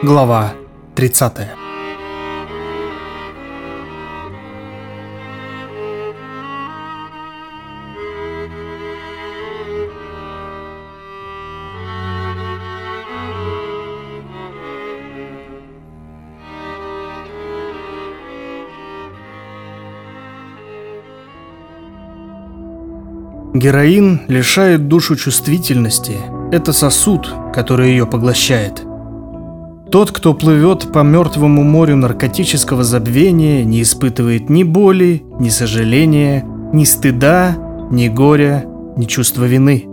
Глава 30 Героин лишает душу чувствительности. Это сосуд, который ее поглощает. Тот, кто плывет по мертвому морю наркотического забвения, не испытывает ни боли, ни сожаления, ни стыда, ни горя, ни чувства вины.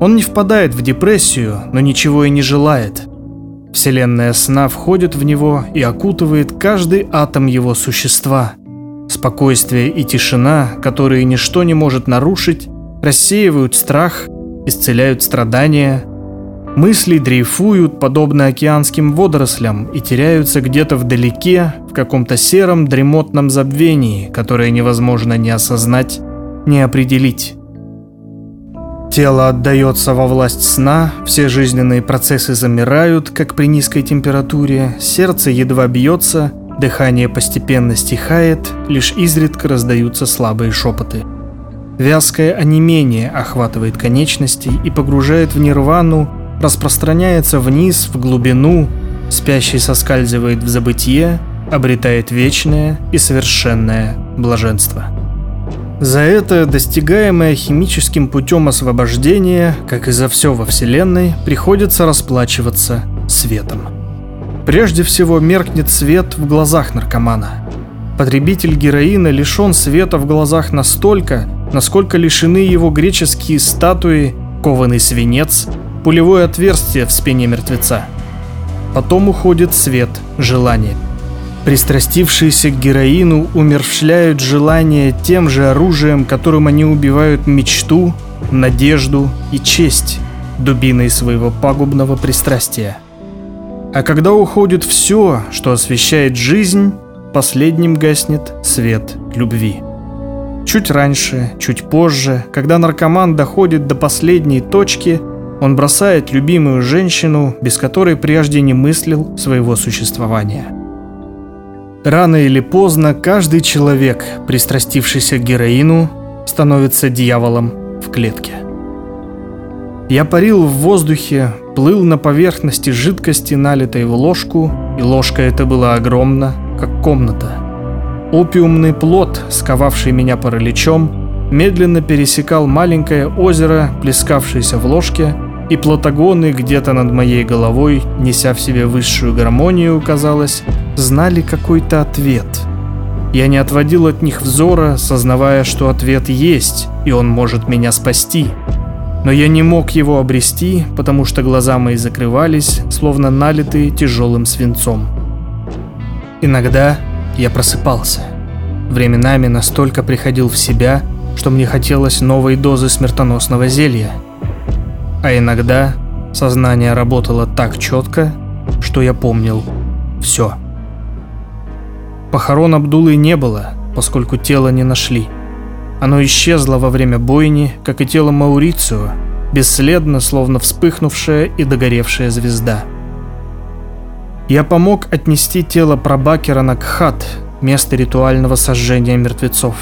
Он не впадает в депрессию, но ничего и не желает. Вселенная сна входит в него и окутывает каждый атом его существа. Спокойствие и тишина, которые ничто не может нарушить, рассеивают страх, исцеляют страдания. Мысли дрейфуют, подобно океанским водорослям, и теряются где-то вдалеке, в каком-то сером дремотном забвении, которое невозможно ни осознать, ни определить. Тело отдается во власть сна, все жизненные процессы замирают, как при низкой температуре, сердце едва бьется, дыхание постепенно стихает, лишь изредка раздаются слабые шепоты – Вязкое онемение охватывает конечности и погружает в нирвану, распространяется вниз, в глубину, спящий соскальзывает в забытие, обретает вечное и совершенное блаженство. За это достигаемое химическим путем освобождения, как и за все во Вселенной, приходится расплачиваться светом. Прежде всего меркнет свет в глазах наркомана. Потребитель героина лишен света в глазах настолько, насколько лишены его греческие статуи, кованый свинец, пулевое отверстие в спине мертвеца. Потом уходит свет, желание. Пристрастившиеся к героину умерщвляют желание тем же оружием, которым они убивают мечту, надежду и честь, дубиной своего пагубного пристрастия. А когда уходит все, что освещает жизнь, последним гаснет свет любви. Чуть раньше, чуть позже, когда наркоман доходит до последней точки, он бросает любимую женщину, без которой прежде не мыслил своего существования. Рано или поздно каждый человек, пристрастившийся к героину, становится дьяволом в клетке. Я парил в воздухе, плыл на поверхности жидкости, налитой в ложку, и ложка эта была огромна, как комната – Опиумный плод, сковавший меня параличом, медленно пересекал маленькое озеро, плескавшееся в ложке, и платагоны где-то над моей головой, неся в себе высшую гармонию, казалось, знали какой-то ответ. Я не отводил от них взора, сознавая, что ответ есть, и он может меня спасти. Но я не мог его обрести, потому что глаза мои закрывались, словно налитые тяжелым свинцом. Иногда я просыпался. Временами настолько приходил в себя, что мне хотелось новой дозы смертоносного зелья. А иногда сознание работало так четко, что я помнил все. Похорон Абдулы не было, поскольку тело не нашли. Оно исчезло во время бойни, как и тело Маурицио, бесследно, словно вспыхнувшая и догоревшая звезда. Я помог отнести тело прабакера на Кхат, место ритуального сожжения мертвецов.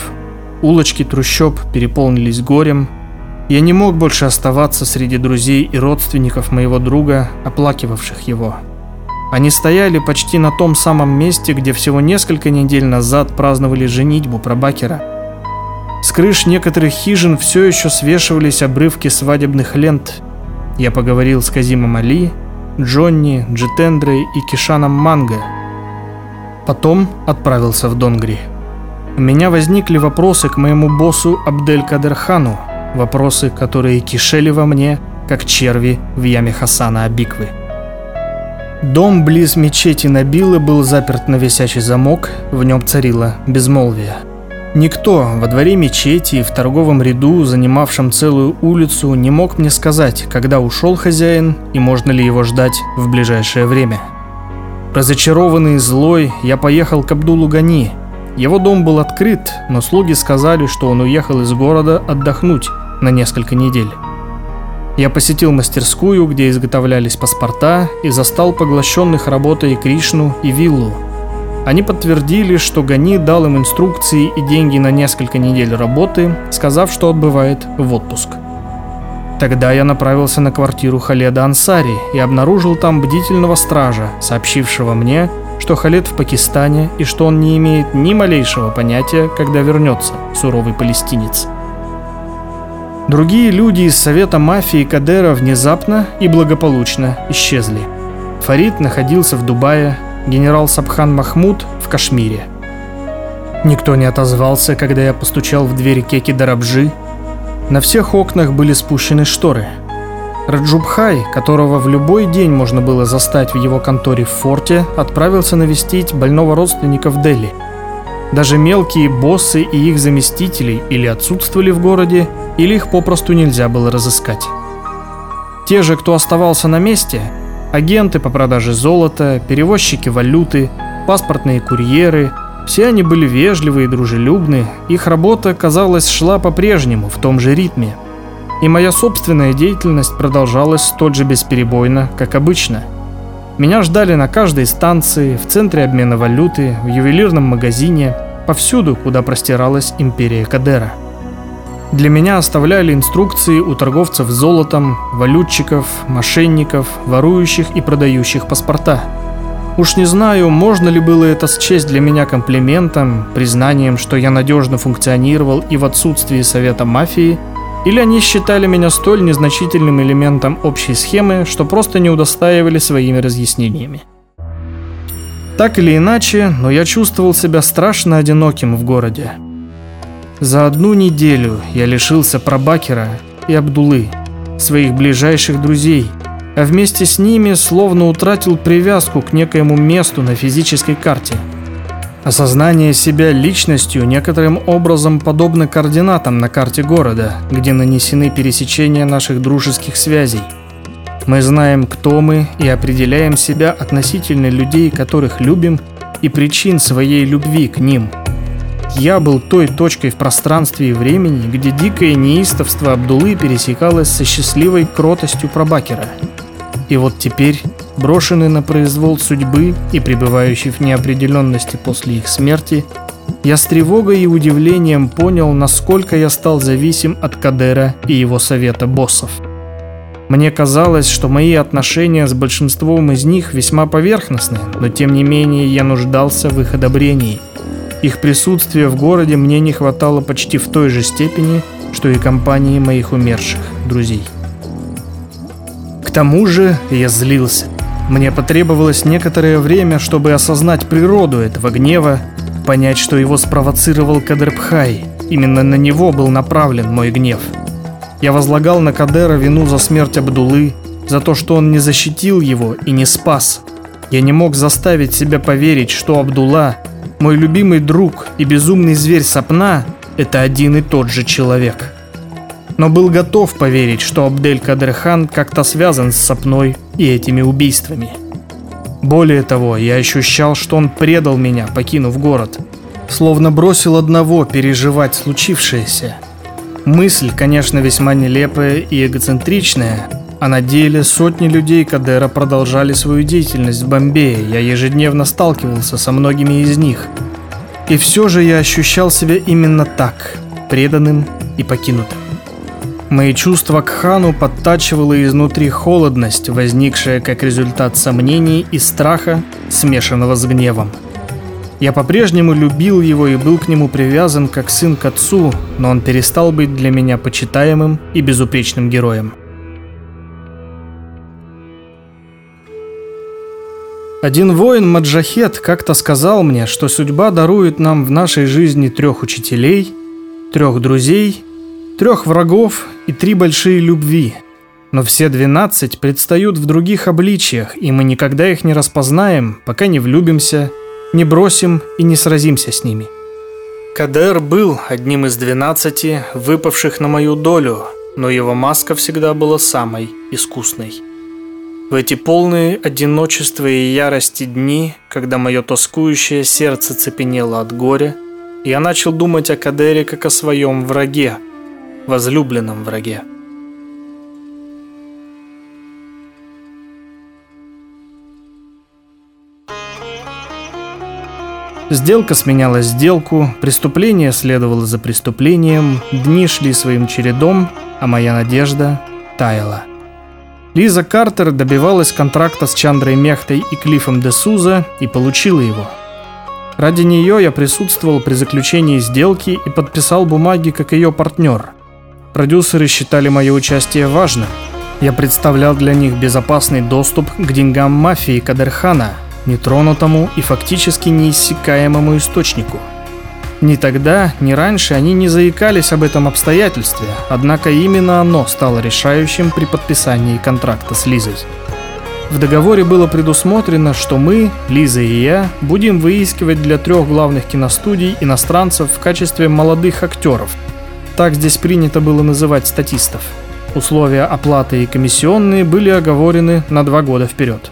Улочки трущоб переполнились горем. Я не мог больше оставаться среди друзей и родственников моего друга, оплакивавших его. Они стояли почти на том самом месте, где всего несколько недель назад праздновали женитьбу прабакера. С крыш некоторых хижин все еще свешивались обрывки свадебных лент. Я поговорил с Казимом Али, Джонни, Джитендрой и Кишаном Манго. Потом отправился в Донгри. У меня возникли вопросы к моему боссу Абдель Кадерхану, вопросы, которые кишели во мне, как черви в яме Хасана Абиквы. Дом близ мечети Набилы был заперт на висячий замок, в нем царило безмолвие. Никто во дворе мечети и в торговом ряду, занимавшем целую улицу, не мог мне сказать, когда ушел хозяин и можно ли его ждать в ближайшее время. Разочарованный и злой, я поехал к Абдулу Гани. Его дом был открыт, но слуги сказали, что он уехал из города отдохнуть на несколько недель. Я посетил мастерскую, где изготовлялись паспорта, и застал поглощенных работой Кришну и Виллу. Они подтвердили, что Гани дал им инструкции и деньги на несколько недель работы, сказав, что отбывает в отпуск. Тогда я направился на квартиру Халеда Ансари и обнаружил там бдительного стража, сообщившего мне, что Халед в Пакистане и что он не имеет ни малейшего понятия, когда вернется, суровый палестинец. Другие люди из совета мафии Кадера внезапно и благополучно исчезли. Фарид находился в Дубае, генерал Сабхан Махмуд в Кашмире. Никто не отозвался, когда я постучал в дверь Кеки Дарабжи, на всех окнах были спущены шторы. Раджубхай, которого в любой день можно было застать в его конторе в форте, отправился навестить больного родственника в Дели. Даже мелкие боссы и их заместители или отсутствовали в городе, или их попросту нельзя было разыскать. Те же, кто оставался на месте, агенты по продаже золота, перевозчики валюты, паспортные курьеры, все они были вежливы и дружелюбны, их работа, казалось, шла по-прежнему, в том же ритме. И моя собственная деятельность продолжалась столь же бесперебойно, как обычно. Меня ждали на каждой станции, в центре обмена валюты, в ювелирном магазине, повсюду, куда простиралась империя Кадера. Для меня оставляли инструкции у торговцев золотом, валютчиков, мошенников, ворующих и продающих паспорта – Уж не знаю, можно ли было это счесть для меня комплиментом, признанием, что я надежно функционировал и в отсутствии совета мафии, или они считали меня столь незначительным элементом общей схемы, что просто не удостаивали своими разъяснениями. Так или иначе, но я чувствовал себя страшно одиноким в городе. За одну неделю я лишился Прабакера и Абдулы, своих ближайших друзей – а вместе с ними словно утратил привязку к некоему месту на физической карте. Осознание себя личностью некоторым образом подобно координатам на карте города, где нанесены пересечения наших дружеских связей. Мы знаем, кто мы, и определяем себя относительно людей, которых любим, и причин своей любви к ним. Я был той точкой в пространстве и времени, где дикое неистовство Абдулы пересекалось со счастливой кротостью Пробакера – и вот теперь, брошенный на произвол судьбы и пребывающий в неопределенности после их смерти, я с тревогой и удивлением понял, насколько я стал зависим от Кадера и его совета боссов. Мне казалось, что мои отношения с большинством из них весьма поверхностны, но тем не менее я нуждался в их одобрении. Их присутствия в городе мне не хватало почти в той же степени, что и компании моих умерших друзей. Тому же я злился. Мне потребовалось некоторое время, чтобы осознать природу этого гнева, понять, что его спровоцировал Кадербхай. Именно на него был направлен мой гнев. Я возлагал на Кадера вину за смерть Абдулы, за то, что он не защитил его и не спас. Я не мог заставить себя поверить, что Абдулла, мой любимый друг и безумный зверь Сапна, это один и тот же человек но был готов поверить, что Абдель Кадерхан как-то связан с Сапной и этими убийствами. Более того, я ощущал, что он предал меня, покинув город, словно бросил одного переживать случившееся. Мысль, конечно, весьма нелепая и эгоцентричная, а на деле сотни людей Кадера продолжали свою деятельность в Бомбее, я ежедневно сталкивался со многими из них. И все же я ощущал себя именно так, преданным и покинутым. Мои чувства к хану подтачивала изнутри холодность, возникшая как результат сомнений и страха, смешанного с гневом. Я по-прежнему любил его и был к нему привязан как сын к отцу, но он перестал быть для меня почитаемым и безупречным героем. Один воин Маджахет как-то сказал мне, что судьба дарует нам в нашей жизни трех учителей, трех друзей трех врагов и три большие любви. Но все двенадцать предстают в других обличиях, и мы никогда их не распознаем, пока не влюбимся, не бросим и не сразимся с ними. Кадер был одним из двенадцати, выпавших на мою долю, но его маска всегда была самой искусной. В эти полные одиночества и ярости дни, когда мое тоскующее сердце цепенело от горя, я начал думать о Кадере как о своем враге – возлюбленном враге. Сделка сменяла сделку, преступление следовало за преступлением, дни шли своим чередом, а моя надежда таяла. Лиза Картер добивалась контракта с Чандрой Мехтой и Клиффом де Суза и получила его. Ради нее я присутствовал при заключении сделки и подписал бумаги как ее партнер. Продюсеры считали мое участие важным. Я представлял для них безопасный доступ к деньгам мафии Кадерхана – нетронутому и фактически неиссякаемому источнику. Ни тогда, ни раньше они не заикались об этом обстоятельстве, однако именно оно стало решающим при подписании контракта с Лизой. В договоре было предусмотрено, что мы, Лиза и я, будем выискивать для трех главных киностудий иностранцев в качестве молодых актеров. Так здесь принято было называть статистов. Условия оплаты и комиссионные были оговорены на два года вперед.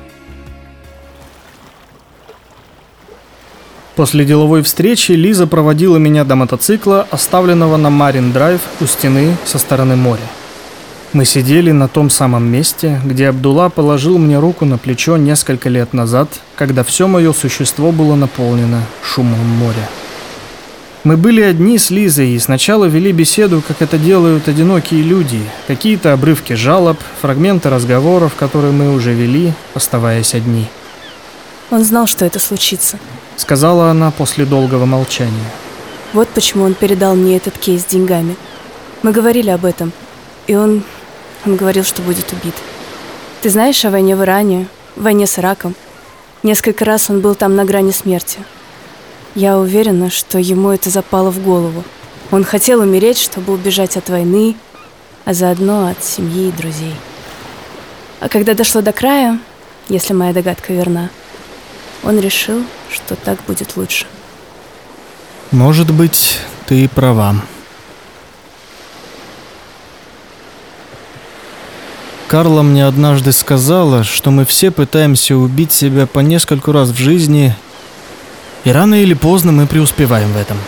После деловой встречи Лиза проводила меня до мотоцикла, оставленного на Марин-драйв у стены со стороны моря. Мы сидели на том самом месте, где Абдулла положил мне руку на плечо несколько лет назад, когда все мое существо было наполнено шумом моря. Мы были одни с Лизой и сначала вели беседу, как это делают одинокие люди. Какие-то обрывки жалоб, фрагменты разговоров, которые мы уже вели, оставаясь одни. Он знал, что это случится сказала она после долгого молчания. Вот почему он передал мне этот кейс с деньгами. Мы говорили об этом, и он... он говорил, что будет убит. Ты знаешь о войне в Иране, войне с Ираком? Несколько раз он был там на грани смерти. Я уверена, что ему это запало в голову. Он хотел умереть, чтобы убежать от войны, а заодно от семьи и друзей. А когда дошло до края, если моя догадка верна, он решил, что так будет лучше. Может быть, ты права. Карла мне однажды сказала, что мы все пытаемся убить себя по нескольку раз в жизни, и рано или поздно мы преуспеваем в этом.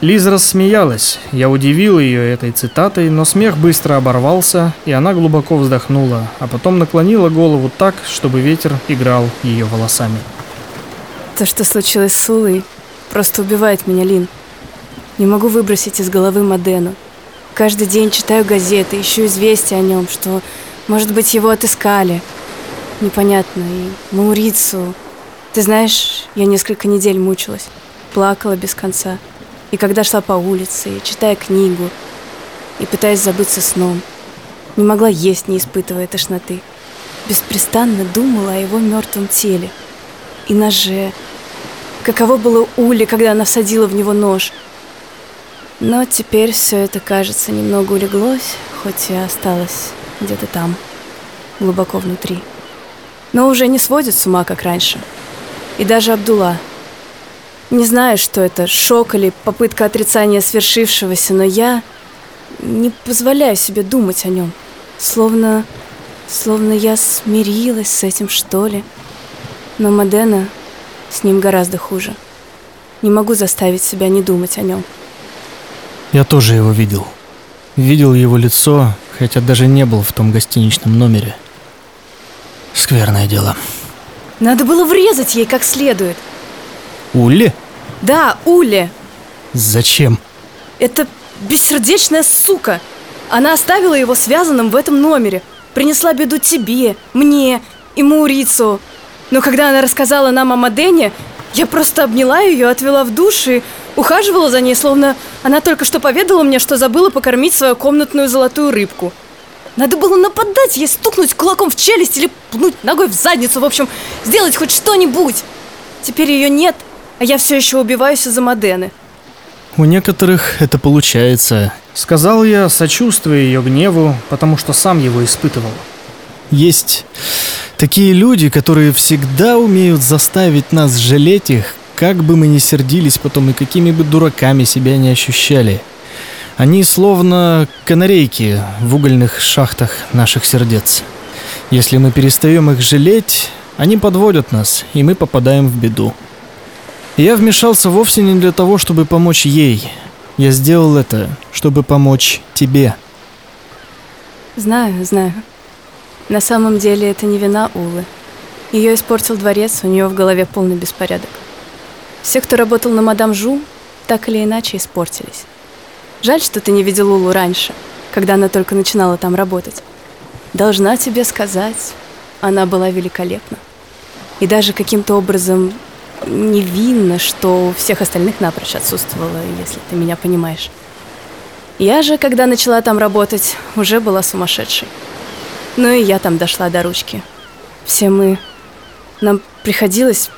Лиза рассмеялась. Я удивил ее этой цитатой, но смех быстро оборвался, и она глубоко вздохнула, а потом наклонила голову так, чтобы ветер играл ее волосами. То, что случилось с Улой, просто убивает меня, Лин. Не могу выбросить из головы Модену. Каждый день читаю газеты, ищу известия о нем, что, может быть, его отыскали. Непонятно. И Маурицу. Ты знаешь, я несколько недель мучилась. Плакала без конца. И когда шла по улице, читая книгу, и пытаясь забыться сном, не могла есть, не испытывая тошноты. Беспрестанно думала о его мертвом теле и ноже. Каково было Уле, когда она всадила в него нож. Но теперь все это, кажется, немного улеглось, хоть и осталось где-то там, глубоко внутри. Но уже не сводит с ума, как раньше. И даже Абдулла, не знаю, что это, шок или попытка отрицания свершившегося, но я не позволяю себе думать о нем. Словно... словно я смирилась с этим, что ли. Но Модена с ним гораздо хуже. Не могу заставить себя не думать о нем. Я тоже его видел. Видел его лицо, хотя даже не был в том гостиничном номере. Скверное дело. Надо было врезать ей как следует. Улли? Да, Уле. Зачем? Это бессердечная сука. Она оставила его связанным в этом номере. Принесла беду тебе, мне и Маурицу. Но когда она рассказала нам о Мадене, я просто обняла ее, отвела в душ и ухаживала за ней, словно она только что поведала мне, что забыла покормить свою комнатную золотую рыбку. Надо было нападать ей, стукнуть кулаком в челюсть или пнуть ногой в задницу, в общем, сделать хоть что-нибудь. Теперь ее нет, а я все еще убиваюсь из-за Модены. У некоторых это получается. Сказал я, сочувствуя ее гневу, потому что сам его испытывал. Есть такие люди, которые всегда умеют заставить нас жалеть их, как бы мы ни сердились потом и какими бы дураками себя не ощущали. Они словно канарейки в угольных шахтах наших сердец. Если мы перестаем их жалеть, они подводят нас, и мы попадаем в беду. Я вмешался вовсе не для того, чтобы помочь ей. Я сделал это, чтобы помочь тебе. Знаю, знаю. На самом деле это не вина Улы. Ее испортил дворец, у нее в голове полный беспорядок. Все, кто работал на мадам Жу, так или иначе испортились. Жаль, что ты не видел Лулу раньше, когда она только начинала там работать. Должна тебе сказать, она была великолепна. И даже каким-то образом невинно, что у всех остальных напрочь отсутствовала, если ты меня понимаешь. Я же, когда начала там работать, уже была сумасшедшей. Ну и я там дошла до ручки. Все мы... Нам приходилось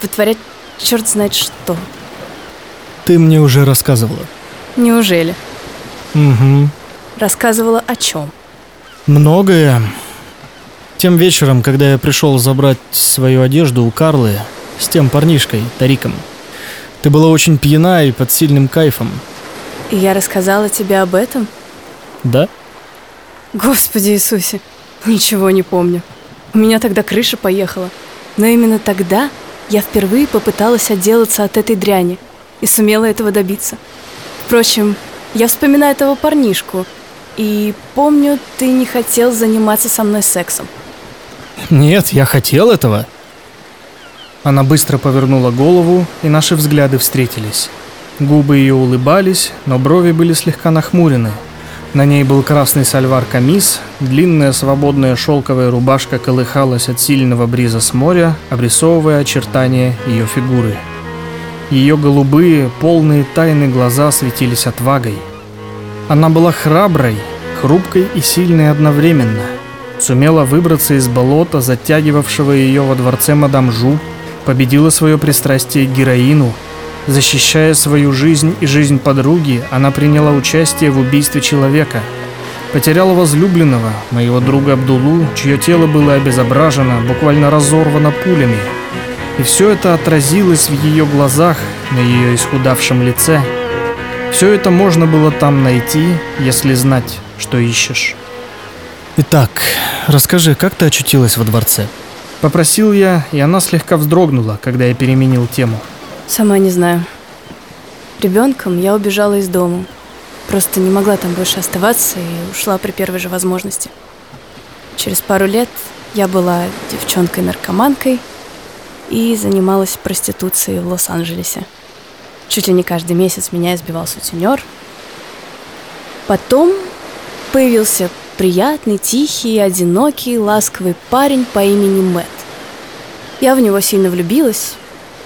вытворять черт знает что. Ты мне уже рассказывала. Неужели? Угу. Рассказывала о чем? Многое. Тем вечером, когда я пришел забрать свою одежду у Карлы с тем парнишкой, Тариком, ты была очень пьяна и под сильным кайфом. И я рассказала тебе об этом? Да? Господи Иисусе, ничего не помню. У меня тогда крыша поехала. Но именно тогда я впервые попыталась отделаться от этой дряни и сумела этого добиться. Впрочем, я вспоминаю этого парнишку, и помню, ты не хотел заниматься со мной сексом. Нет, я хотел этого. Она быстро повернула голову, и наши взгляды встретились. Губы ее улыбались, но брови были слегка нахмурены. На ней был красный сальвар-камис, длинная свободная шелковая рубашка колыхалась от сильного бриза с моря, обрисовывая очертания ее фигуры. Ее голубые, полные тайны глаза светились отвагой. Она была храброй, хрупкой и сильной одновременно. Сумела выбраться из болота, затягивавшего ее во дворце мадам Жу, победила свое пристрастие к героину – Защищая свою жизнь и жизнь подруги, она приняла участие в убийстве человека. Потеряла возлюбленного, моего друга Абдулу, чье тело было обезображено, буквально разорвано пулями. И все это отразилось в ее глазах, на ее исхудавшем лице. Все это можно было там найти, если знать, что ищешь. Итак, расскажи, как ты очутилась во дворце? Попросил я, и она слегка вздрогнула, когда я переменил тему. Сама не знаю. Ребенком я убежала из дома. Просто не могла там больше оставаться и ушла при первой же возможности. Через пару лет я была девчонкой-наркоманкой и занималась проституцией в Лос-Анджелесе. Чуть ли не каждый месяц меня избивал сутенер. Потом появился приятный, тихий, одинокий, ласковый парень по имени Мэтт. Я в него сильно влюбилась,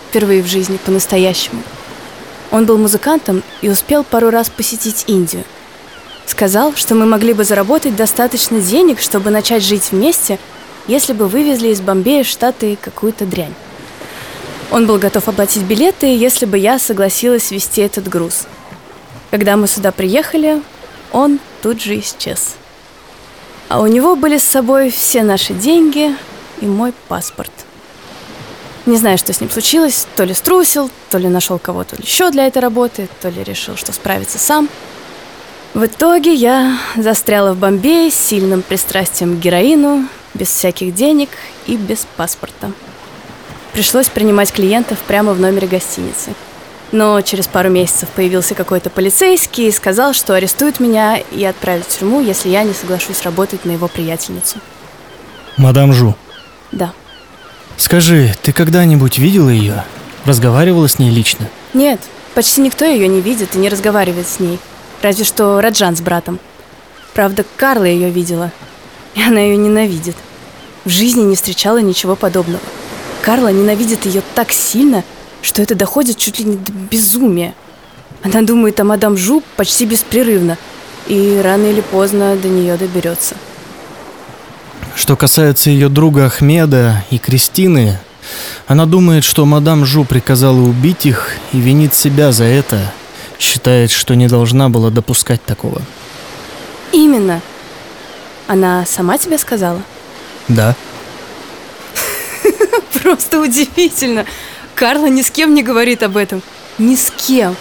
впервые в жизни по-настоящему. Он был музыкантом и успел пару раз посетить Индию. Сказал, что мы могли бы заработать достаточно денег, чтобы начать жить вместе, если бы вывезли из Бомбея Штаты какую-то дрянь. Он был готов оплатить билеты, если бы я согласилась вести этот груз. Когда мы сюда приехали, он тут же исчез. А у него были с собой все наши деньги и мой паспорт – не знаю, что с ним случилось, то ли струсил, то ли нашел кого-то еще для этой работы, то ли решил, что справится сам. В итоге я застряла в Бомбее с сильным пристрастием к героину, без всяких денег и без паспорта. Пришлось принимать клиентов прямо в номере гостиницы. Но через пару месяцев появился какой-то полицейский и сказал, что арестует меня и отправит в тюрьму, если я не соглашусь работать на его приятельницу. Мадам Жу. Да. Скажи, ты когда-нибудь видела ее? Разговаривала с ней лично? Нет, почти никто ее не видит и не разговаривает с ней. Разве что Раджан с братом. Правда, Карла ее видела. И она ее ненавидит. В жизни не встречала ничего подобного. Карла ненавидит ее так сильно, что это доходит чуть ли не до безумия. Она думает о мадам Жу почти беспрерывно, и рано или поздно до нее доберется. Что касается ее друга Ахмеда и Кристины, она думает, что мадам Жу приказала убить их и винит себя за это, считает, что не должна была допускать такого. Именно. Она сама тебе сказала? Да. Просто удивительно. Карла ни с кем не говорит об этом. Ни с кем.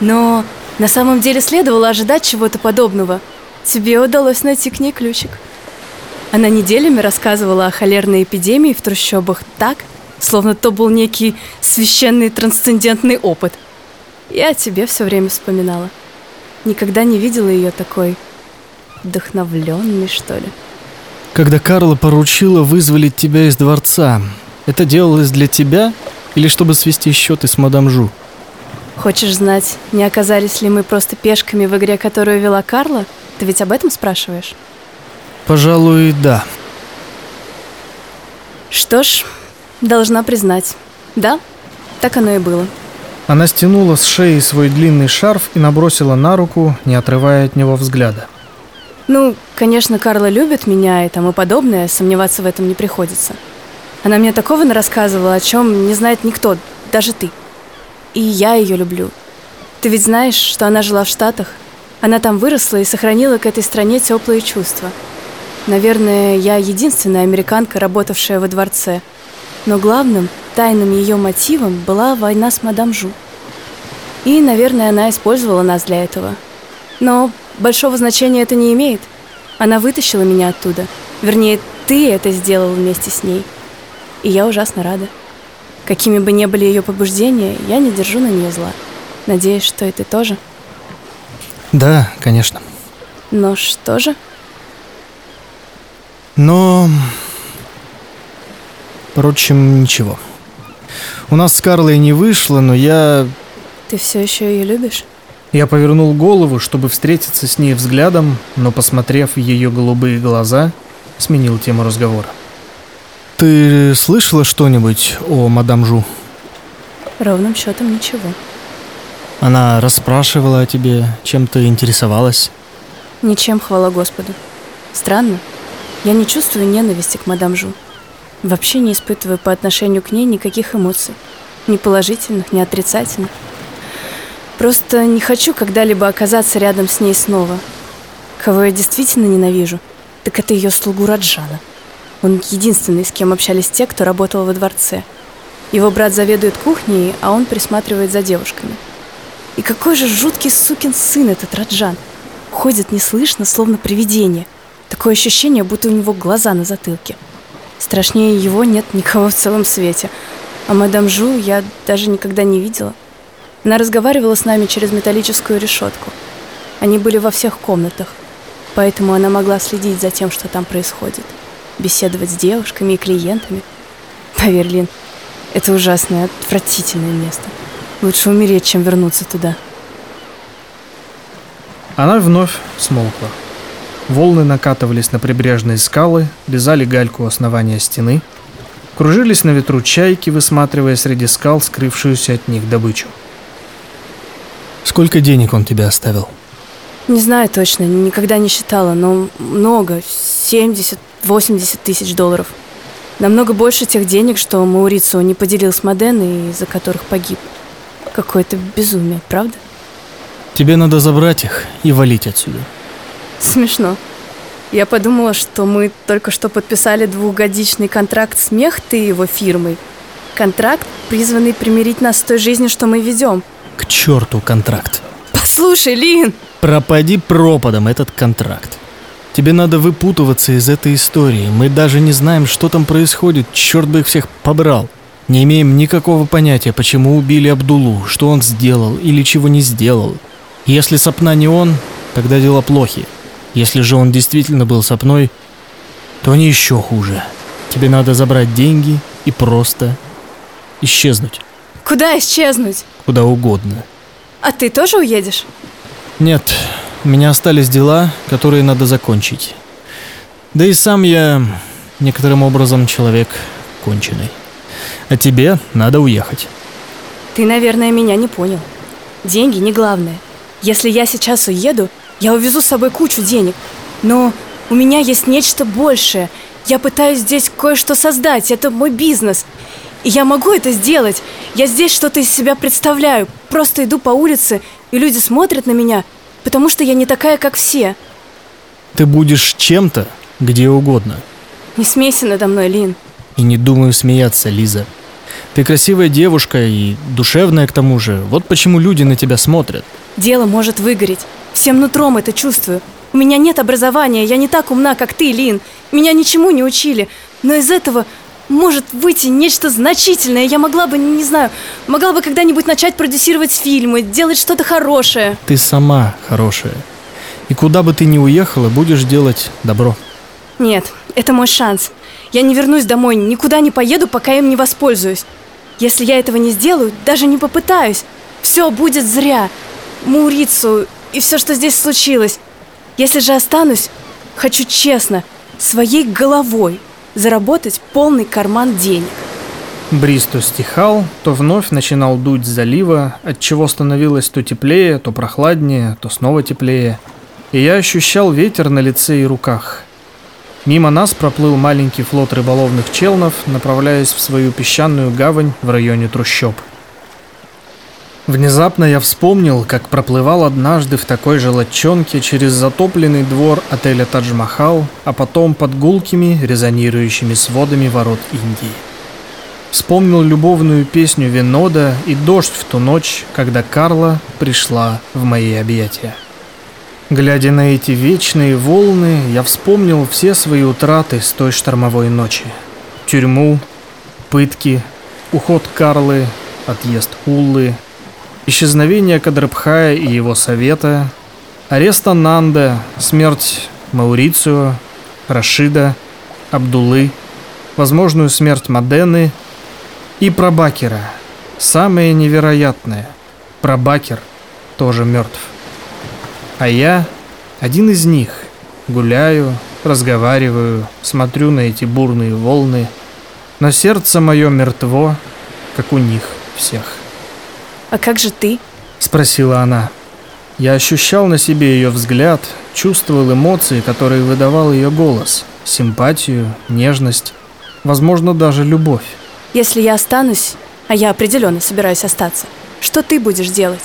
Но на самом деле следовало ожидать чего-то подобного. Тебе удалось найти к ней ключик. Она неделями рассказывала о холерной эпидемии в трущобах так, словно то был некий священный трансцендентный опыт. Я о тебе все время вспоминала. Никогда не видела ее такой вдохновленной, что ли. Когда Карла поручила вызволить тебя из дворца, это делалось для тебя Или чтобы свести счеты с мадам Жу? Хочешь знать, не оказались ли мы просто пешками в игре, которую вела Карла? Ты ведь об этом спрашиваешь? Пожалуй, да. Что ж, должна признать. Да, так оно и было. Она стянула с шеи свой длинный шарф и набросила на руку, не отрывая от него взгляда. Ну, конечно, Карла любит меня и тому подобное, сомневаться в этом не приходится. Она мне такого рассказывала, о чем не знает никто, даже ты. И я ее люблю. Ты ведь знаешь, что она жила в Штатах? Она там выросла и сохранила к этой стране теплые чувства. Наверное, я единственная американка, работавшая во дворце. Но главным, тайным ее мотивом была война с мадам Жу. И, наверное, она использовала нас для этого. Но большого значения это не имеет. Она вытащила меня оттуда. Вернее, ты это сделал вместе с ней. И я ужасно рада. Какими бы ни были ее побуждения, я не держу на нее зла. Надеюсь, что и ты тоже. Да, конечно. Но что же? Но... Впрочем, ничего. У нас с Карлой не вышло, но я... Ты все еще ее любишь? Я повернул голову, чтобы встретиться с ней взглядом, но, посмотрев в ее голубые глаза, сменил тему разговора. Ты слышала что-нибудь о мадам Жу? Ровным счетом ничего. Она расспрашивала о тебе, чем-то интересовалась? Ничем, хвала Господу. Странно. Я не чувствую ненависти к мадам Жу. Вообще не испытываю по отношению к ней никаких эмоций. Ни положительных, ни отрицательных. Просто не хочу когда-либо оказаться рядом с ней снова. Кого я действительно ненавижу, так это ее слугу Раджана. Он единственный, с кем общались те, кто работал во дворце. Его брат заведует кухней, а он присматривает за девушками. И какой же жуткий сукин сын этот Раджан. Ходит неслышно, словно привидение. Такое ощущение, будто у него глаза на затылке. Страшнее его нет никого в целом свете. А мадам Жу я даже никогда не видела. Она разговаривала с нами через металлическую решетку. Они были во всех комнатах, поэтому она могла следить за тем, что там происходит. Беседовать с девушками и клиентами. Поверь, Лин, это ужасное, отвратительное место. Лучше умереть, чем вернуться туда. Она вновь смолкла. Волны накатывались на прибрежные скалы, лизали гальку у основания стены, кружились на ветру чайки, высматривая среди скал скрывшуюся от них добычу. Сколько денег он тебе оставил? Не знаю точно, никогда не считала, но много, 70-80 тысяч долларов. Намного больше тех денег, что Маурицио не поделил с Моден и из-за которых погиб. Какое-то безумие, правда? Тебе надо забрать их и валить отсюда. Смешно. Я подумала, что мы только что подписали двухгодичный контракт с Мехтой и его фирмой. Контракт, призванный примирить нас с той жизнью, что мы ведем – к черту контракт. Послушай, Лин! Пропади пропадом этот контракт. Тебе надо выпутываться из этой истории. Мы даже не знаем, что там происходит. Черт бы их всех побрал. Не имеем никакого понятия, почему убили Абдулу, что он сделал или чего не сделал. Если Сапна не он, тогда дела плохи. Если же он действительно был Сапной, то они еще хуже. Тебе надо забрать деньги и просто исчезнуть. Куда исчезнуть? Куда угодно. А ты тоже уедешь? Нет, у меня остались дела, которые надо закончить. Да и сам я некоторым образом человек конченый. А тебе надо уехать. Ты, наверное, меня не понял. Деньги не главное. Если я сейчас уеду, я увезу с собой кучу денег. Но у меня есть нечто большее. Я пытаюсь здесь кое-что создать. Это мой бизнес. И я могу это сделать. Я здесь что-то из себя представляю. Просто иду по улице, и люди смотрят на меня, потому что я не такая, как все. Ты будешь чем-то где угодно. Не смейся надо мной, Лин. И не думаю смеяться, Лиза. Ты красивая девушка и душевная к тому же. Вот почему люди на тебя смотрят. Дело может выгореть. Всем нутром это чувствую. У меня нет образования, я не так умна, как ты, Лин. Меня ничему не учили. Но из этого может выйти нечто значительное. Я могла бы, не знаю, могла бы когда-нибудь начать продюсировать фильмы, делать что-то хорошее. Ты сама хорошая. И куда бы ты ни уехала, будешь делать добро. Нет, это мой шанс. Я не вернусь домой, никуда не поеду, пока им не воспользуюсь. Если я этого не сделаю, даже не попытаюсь, все будет зря. Маурицу и все, что здесь случилось. Если же останусь, хочу честно, своей головой заработать полный карман денег. Бриз то стихал, то вновь начинал дуть с залива, от чего становилось то теплее, то прохладнее, то снова теплее. И я ощущал ветер на лице и руках. Мимо нас проплыл маленький флот рыболовных челнов, направляясь в свою песчаную гавань в районе трущоб. Внезапно я вспомнил, как проплывал однажды в такой же лодчонке через затопленный двор отеля Тадж-Махал, а потом под гулкими, резонирующими сводами ворот Индии. Вспомнил любовную песню Винода и дождь в ту ночь, когда Карла пришла в мои объятия. Глядя на эти вечные волны, я вспомнил все свои утраты с той штормовой ночи. Тюрьму, пытки, уход Карлы, отъезд Уллы, исчезновение Кадрабхая и его совета, арест Нанда, смерть Маурицио, Рашида, Абдулы, возможную смерть Мадены – и Пробакера. Самое невероятное. Пробакер тоже мертв. А я один из них. Гуляю, разговариваю, смотрю на эти бурные волны. Но сердце мое мертво, как у них всех. «А как же ты?» – спросила она. Я ощущал на себе ее взгляд, чувствовал эмоции, которые выдавал ее голос. Симпатию, нежность, возможно, даже любовь. Если я останусь, а я определенно собираюсь остаться, что ты будешь делать?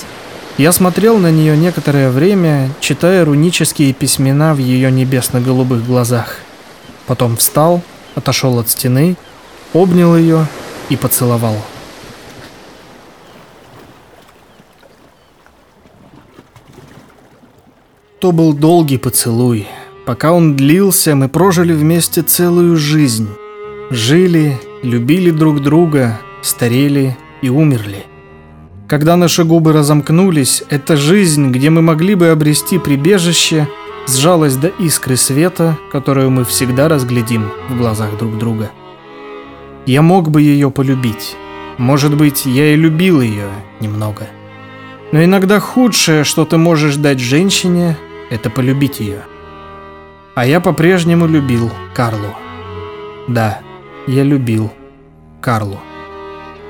Я смотрел на нее некоторое время, читая рунические письмена в ее небесно-голубых глазах. Потом встал, отошел от стены, обнял ее и поцеловал. То был долгий поцелуй. Пока он длился, мы прожили вместе целую жизнь. Жили, любили друг друга, старели и умерли. Когда наши губы разомкнулись, эта жизнь, где мы могли бы обрести прибежище, сжалась до искры света, которую мы всегда разглядим в глазах друг друга. Я мог бы ее полюбить. Может быть, я и любил ее немного. Но иногда худшее, что ты можешь дать женщине, это полюбить ее. А я по-прежнему любил Карлу. Да, я любил Карлу.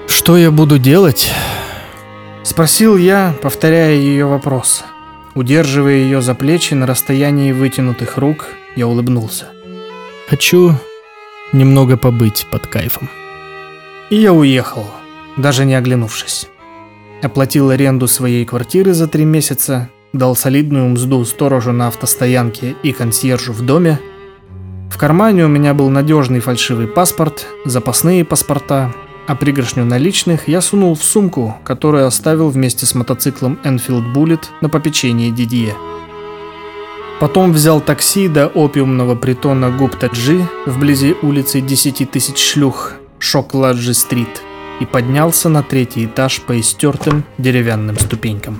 «Что я буду делать?» Спросил я, повторяя ее вопрос. Удерживая ее за плечи на расстоянии вытянутых рук, я улыбнулся. «Хочу немного побыть под кайфом». И я уехал, даже не оглянувшись. Оплатил аренду своей квартиры за три месяца, дал солидную мзду сторожу на автостоянке и консьержу в доме – в кармане у меня был надежный фальшивый паспорт, запасные паспорта, а пригоршню наличных я сунул в сумку, которую оставил вместе с мотоциклом Enfield Bullet на попечении Дидье. Потом взял такси до опиумного притона Гуптаджи вблизи улицы 10 тысяч шлюх Шокладжи-стрит и поднялся на третий этаж по истертым деревянным ступенькам.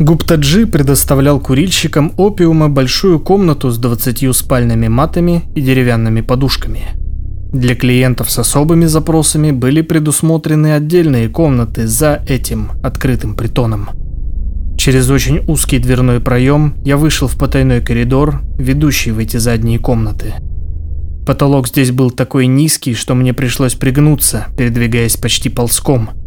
Гуптаджи предоставлял курильщикам опиума большую комнату с 20 спальными матами и деревянными подушками. Для клиентов с особыми запросами были предусмотрены отдельные комнаты за этим открытым притоном. Через очень узкий дверной проем я вышел в потайной коридор, ведущий в эти задние комнаты. Потолок здесь был такой низкий, что мне пришлось пригнуться, передвигаясь почти ползком –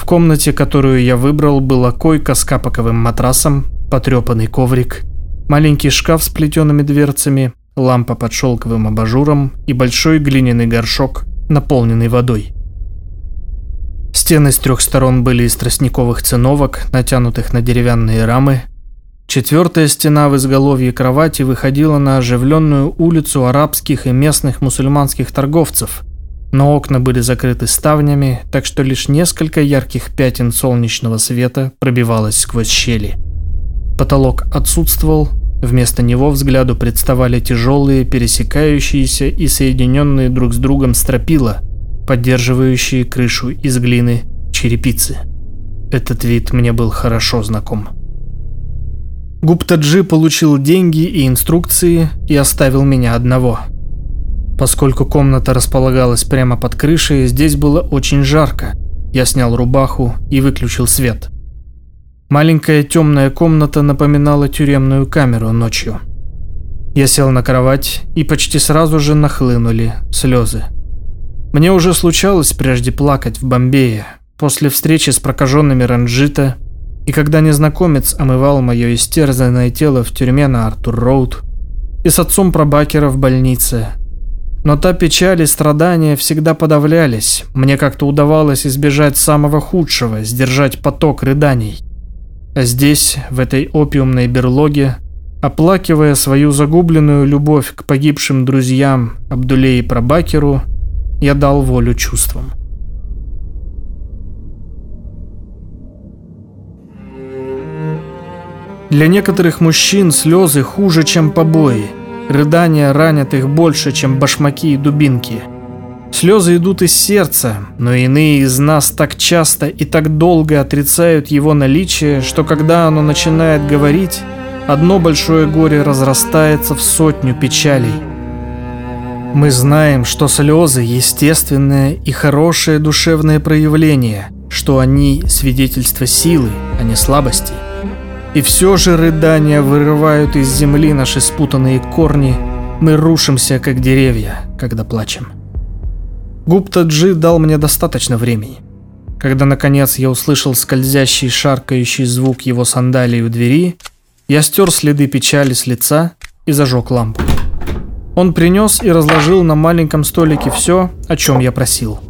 в комнате, которую я выбрал, была койка с капоковым матрасом, потрепанный коврик, маленький шкаф с плетеными дверцами, лампа под шелковым абажуром и большой глиняный горшок, наполненный водой. Стены с трех сторон были из тростниковых циновок, натянутых на деревянные рамы. Четвертая стена в изголовье кровати выходила на оживленную улицу арабских и местных мусульманских торговцев, но окна были закрыты ставнями, так что лишь несколько ярких пятен солнечного света пробивалось сквозь щели. Потолок отсутствовал, вместо него взгляду представали тяжелые, пересекающиеся и соединенные друг с другом стропила, поддерживающие крышу из глины черепицы. Этот вид мне был хорошо знаком. Гуптаджи получил деньги и инструкции и оставил меня одного – Поскольку комната располагалась прямо под крышей, здесь было очень жарко. Я снял рубаху и выключил свет. Маленькая темная комната напоминала тюремную камеру ночью. Я сел на кровать, и почти сразу же нахлынули слезы. Мне уже случалось прежде плакать в Бомбее, после встречи с прокаженными Ранжита, и когда незнакомец омывал мое истерзанное тело в тюрьме на Артур-Роуд, и с отцом Пробакера в больнице, но та печаль и страдания всегда подавлялись. Мне как-то удавалось избежать самого худшего, сдержать поток рыданий. А здесь, в этой опиумной берлоге, оплакивая свою загубленную любовь к погибшим друзьям Абдуле и Прабакеру, я дал волю чувствам. Для некоторых мужчин слезы хуже, чем побои – Рыдания ранят их больше, чем башмаки и дубинки. Слезы идут из сердца, но иные из нас так часто и так долго отрицают его наличие, что когда оно начинает говорить, одно большое горе разрастается в сотню печалей. Мы знаем, что слезы – естественное и хорошее душевное проявление, что они – свидетельство силы, а не слабости – и все же рыдания вырывают из земли наши спутанные корни. Мы рушимся, как деревья, когда плачем. Гупта Джи дал мне достаточно времени. Когда, наконец, я услышал скользящий, шаркающий звук его сандалий у двери, я стер следы печали с лица и зажег лампу. Он принес и разложил на маленьком столике все, о чем я просил.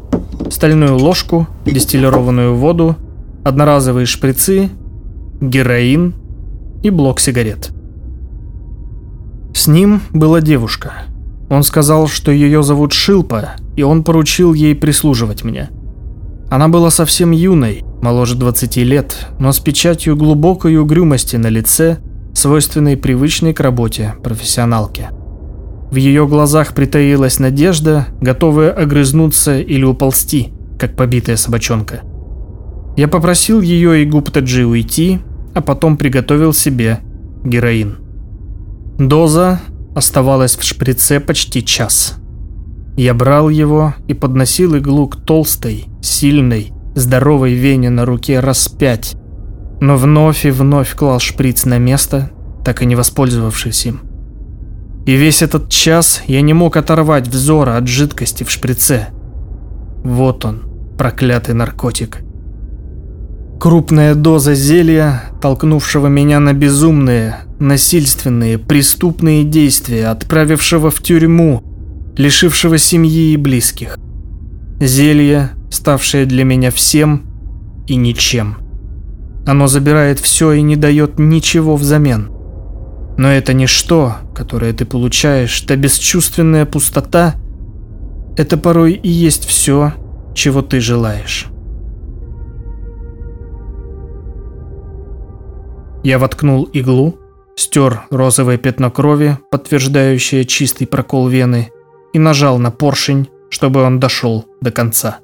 Стальную ложку, дистиллированную воду, одноразовые шприцы героин и блок сигарет. С ним была девушка. Он сказал, что ее зовут Шилпа, и он поручил ей прислуживать мне. Она была совсем юной, моложе 20 лет, но с печатью глубокой угрюмости на лице, свойственной привычной к работе профессионалки. В ее глазах притаилась надежда, готовая огрызнуться или уползти, как побитая собачонка. Я попросил ее и Гуптаджи уйти, а потом приготовил себе героин. Доза оставалась в шприце почти час. Я брал его и подносил иглу к толстой, сильной, здоровой вене на руке раз пять, но вновь и вновь клал шприц на место, так и не воспользовавшись им. И весь этот час я не мог оторвать взора от жидкости в шприце. Вот он, проклятый наркотик. Крупная доза зелья, толкнувшего меня на безумные, насильственные, преступные действия, отправившего в тюрьму, лишившего семьи и близких. Зелье, ставшее для меня всем и ничем. Оно забирает все и не дает ничего взамен. Но это ничто, которое ты получаешь, та бесчувственная пустота, это порой и есть все, чего ты желаешь. Я воткнул иглу, стер розовое пятно крови, подтверждающее чистый прокол вены, и нажал на поршень, чтобы он дошел до конца.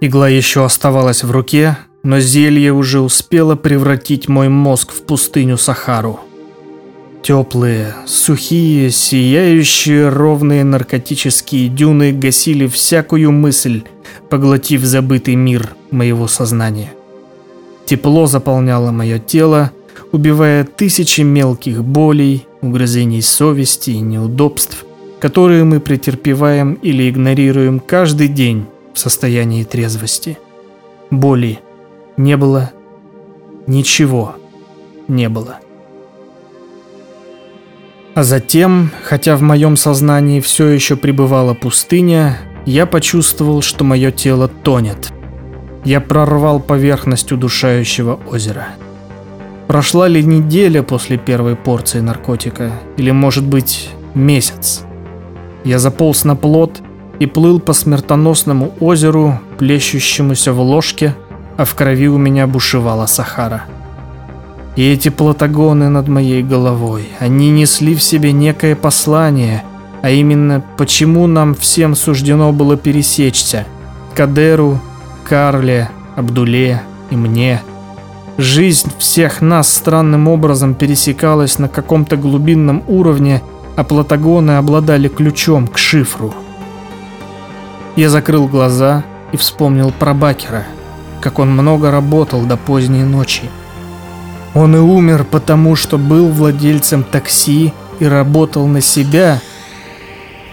Игла еще оставалась в руке, но зелье уже успело превратить мой мозг в пустыню Сахару. Теплые, сухие, сияющие, ровные наркотические дюны гасили всякую мысль, поглотив забытый мир моего сознания. Тепло заполняло мое тело, убивая тысячи мелких болей, угрызений совести и неудобств, которые мы претерпеваем или игнорируем каждый день в состоянии трезвости. Боли не было, ничего не было. А затем, хотя в моем сознании все еще пребывала пустыня, я почувствовал, что мое тело тонет – я прорвал поверхность удушающего озера. Прошла ли неделя после первой порции наркотика, или, может быть, месяц? Я заполз на плот и плыл по смертоносному озеру, плещущемуся в ложке, а в крови у меня бушевала Сахара. И эти платагоны над моей головой, они несли в себе некое послание, а именно, почему нам всем суждено было пересечься. Кадеру Карле, Абдуле и мне. Жизнь всех нас странным образом пересекалась на каком-то глубинном уровне, а платагоны обладали ключом к шифру. Я закрыл глаза и вспомнил про Бакера, как он много работал до поздней ночи. Он и умер потому, что был владельцем такси и работал на себя.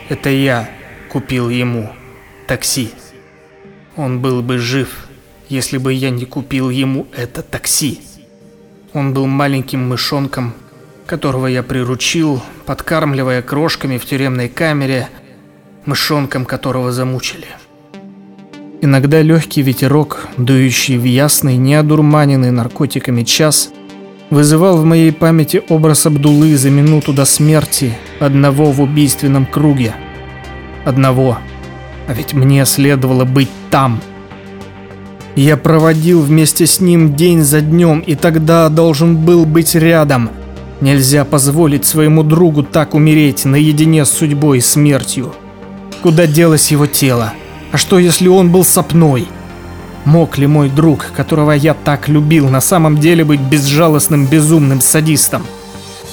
Это я купил ему такси. Он был бы жив, если бы я не купил ему это такси. Он был маленьким мышонком, которого я приручил, подкармливая крошками в тюремной камере, мышонком которого замучили. Иногда легкий ветерок, дующий в ясный, неодурманенный наркотиками час, вызывал в моей памяти образ Абдулы за минуту до смерти, одного в убийственном круге. Одного. А ведь мне следовало быть там. Я проводил вместе с ним день за днем, и тогда должен был быть рядом. Нельзя позволить своему другу так умереть наедине с судьбой и смертью. Куда делось его тело? А что, если он был сопной? Мог ли мой друг, которого я так любил, на самом деле быть безжалостным безумным садистом?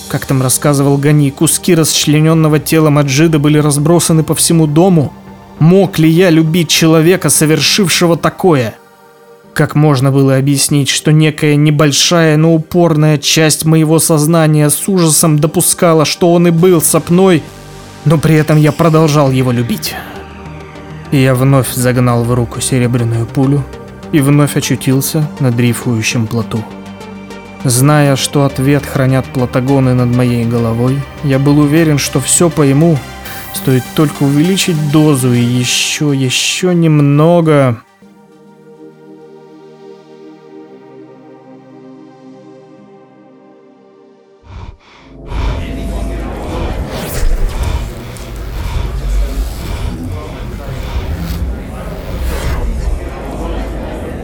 Как там рассказывал Гани, куски расчлененного тела Маджида были разбросаны по всему дому? Мог ли я любить человека, совершившего такое? Как можно было объяснить, что некая небольшая, но упорная часть моего сознания с ужасом допускала, что он и был сопной, но при этом я продолжал его любить? Я вновь загнал в руку серебряную пулю и вновь очутился на дрейфующем плоту. Зная, что ответ хранят платагоны над моей головой, я был уверен, что все пойму, стоит только увеличить дозу и еще, еще немного...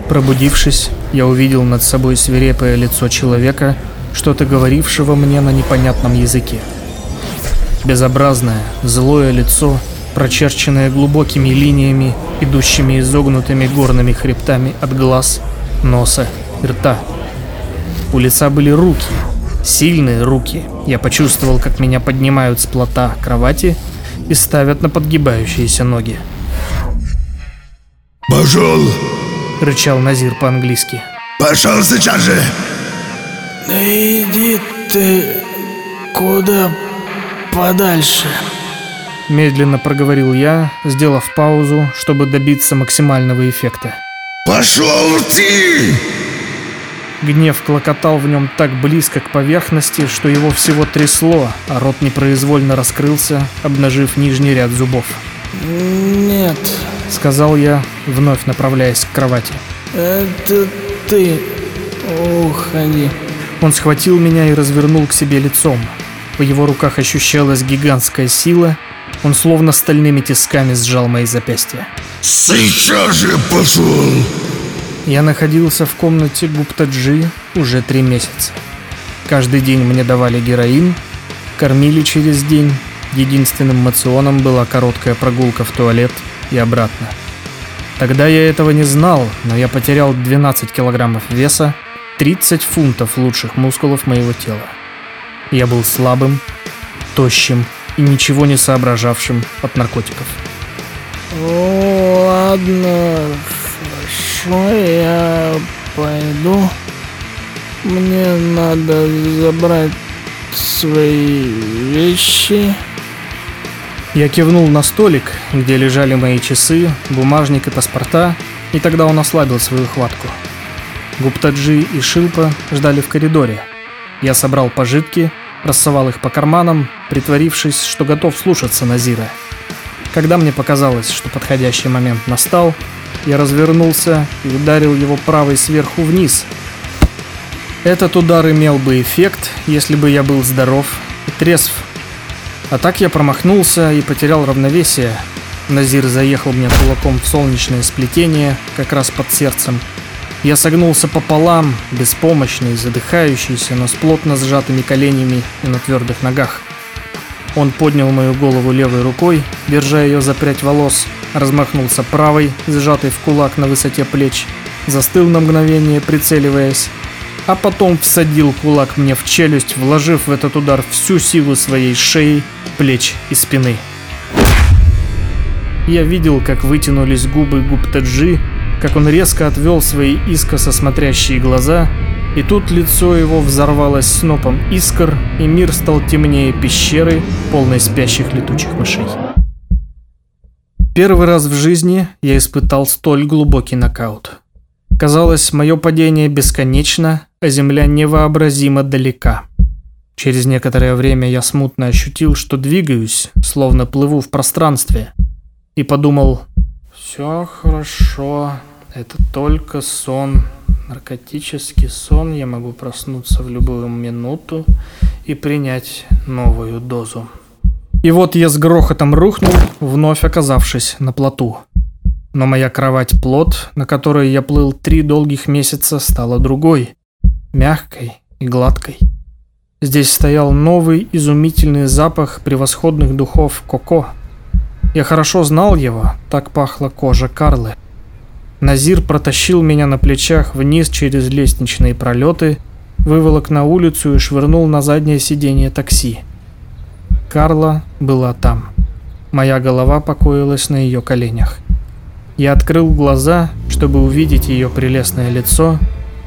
Пробудившись, я увидел над собой свирепое лицо человека, что-то говорившего мне на непонятном языке. Безобразное, злое лицо, прочерченное глубокими линиями, идущими изогнутыми горными хребтами от глаз, носа и рта. У лица были руки, сильные руки. Я почувствовал, как меня поднимают с плота кровати и ставят на подгибающиеся ноги. «Пошел!» — рычал Назир по-английски. «Пошел сейчас же!» «Да иди ты куда подальше!» Медленно проговорил я, сделав паузу, чтобы добиться максимального эффекта. «Пошел ты!» Гнев клокотал в нем так близко к поверхности, что его всего трясло, а рот непроизвольно раскрылся, обнажив нижний ряд зубов. «Нет, — сказал я, вновь направляясь к кровати. это ты. Уходи». Он схватил меня и развернул к себе лицом. В его руках ощущалась гигантская сила. Он словно стальными тисками сжал мои запястья. «Сейчас же пошел!» Я находился в комнате Гуптаджи уже три месяца. Каждый день мне давали героин, кормили через день. Единственным мационом была короткая прогулка в туалет и обратно. Тогда я этого не знал, но я потерял 12 килограммов веса, 30 фунтов лучших мускулов моего тела. Я был слабым, тощим и ничего не соображавшим от наркотиков. Ладно, хорошо, я пойду. Мне надо забрать свои вещи. Я кивнул на столик, где лежали мои часы, бумажник и паспорта, и тогда он ослабил свою хватку. Гуптаджи и Шилпа ждали в коридоре. Я собрал пожитки, рассовал их по карманам, притворившись, что готов слушаться Назира. Когда мне показалось, что подходящий момент настал, я развернулся и ударил его правой сверху вниз. Этот удар имел бы эффект, если бы я был здоров и трезв а так я промахнулся и потерял равновесие. Назир заехал мне кулаком в солнечное сплетение, как раз под сердцем. Я согнулся пополам, беспомощный, задыхающийся, но с плотно сжатыми коленями и на твердых ногах. Он поднял мою голову левой рукой, держа ее за прядь волос, размахнулся правой, сжатой в кулак на высоте плеч, застыл на мгновение, прицеливаясь, а потом всадил кулак мне в челюсть, вложив в этот удар всю силу своей шеи, плеч и спины. Я видел, как вытянулись губы Гуптаджи, как он резко отвел свои искоса смотрящие глаза, и тут лицо его взорвалось снопом искр, и мир стал темнее пещеры, полной спящих летучих мышей. Первый раз в жизни я испытал столь глубокий нокаут. Казалось, мое падение бесконечно, а земля невообразимо далека. Через некоторое время я смутно ощутил, что двигаюсь, словно плыву в пространстве, и подумал, все хорошо, это только сон, наркотический сон, я могу проснуться в любую минуту и принять новую дозу. И вот я с грохотом рухнул, вновь оказавшись на плоту. Но моя кровать-плот, на которой я плыл три долгих месяца, стала другой, мягкой и гладкой. Здесь стоял новый изумительный запах превосходных духов коко – я хорошо знал его, так пахла кожа Карлы. Назир протащил меня на плечах вниз через лестничные пролеты, выволок на улицу и швырнул на заднее сиденье такси. Карла была там. Моя голова покоилась на ее коленях. Я открыл глаза, чтобы увидеть ее прелестное лицо,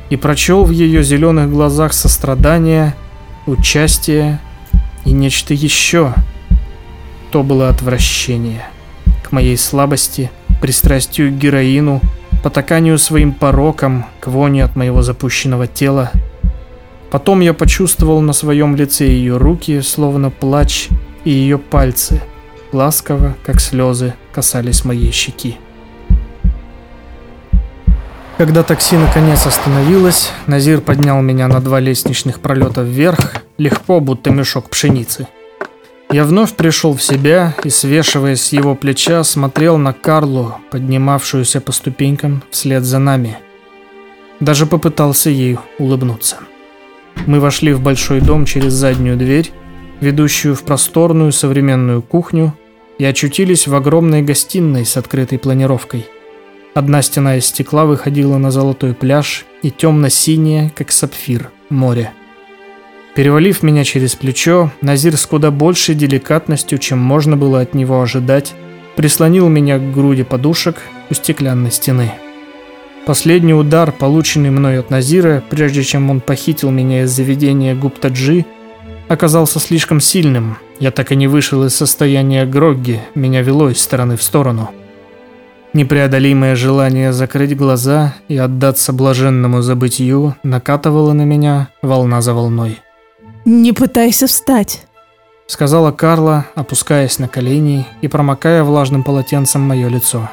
и прочел в ее зеленых глазах сострадание, участие и нечто еще – то было отвращение. К моей слабости, пристрастию к героину, потаканию своим порокам, к воне от моего запущенного тела. Потом я почувствовал на своем лице ее руки, словно плач, и ее пальцы, ласково, как слезы, касались моей щеки. Когда такси наконец остановилось, Назир поднял меня на два лестничных пролета вверх, легко, будто мешок пшеницы. Я вновь пришел в себя и, свешиваясь с его плеча, смотрел на Карлу, поднимавшуюся по ступенькам вслед за нами. Даже попытался ей улыбнуться. Мы вошли в большой дом через заднюю дверь, ведущую в просторную современную кухню, и очутились в огромной гостиной с открытой планировкой. Одна стена из стекла выходила на золотой пляж и темно-синее, как сапфир, море. Перевалив меня через плечо, Назир с куда большей деликатностью, чем можно было от него ожидать, прислонил меня к груди подушек у стеклянной стены. Последний удар, полученный мной от Назира, прежде чем он похитил меня из заведения Гуптаджи, оказался слишком сильным. Я так и не вышел из состояния Грогги, меня вело из стороны в сторону. Непреодолимое желание закрыть глаза и отдаться блаженному забытию накатывало на меня волна за волной. «Не пытайся встать», — сказала Карла, опускаясь на колени и промокая влажным полотенцем мое лицо.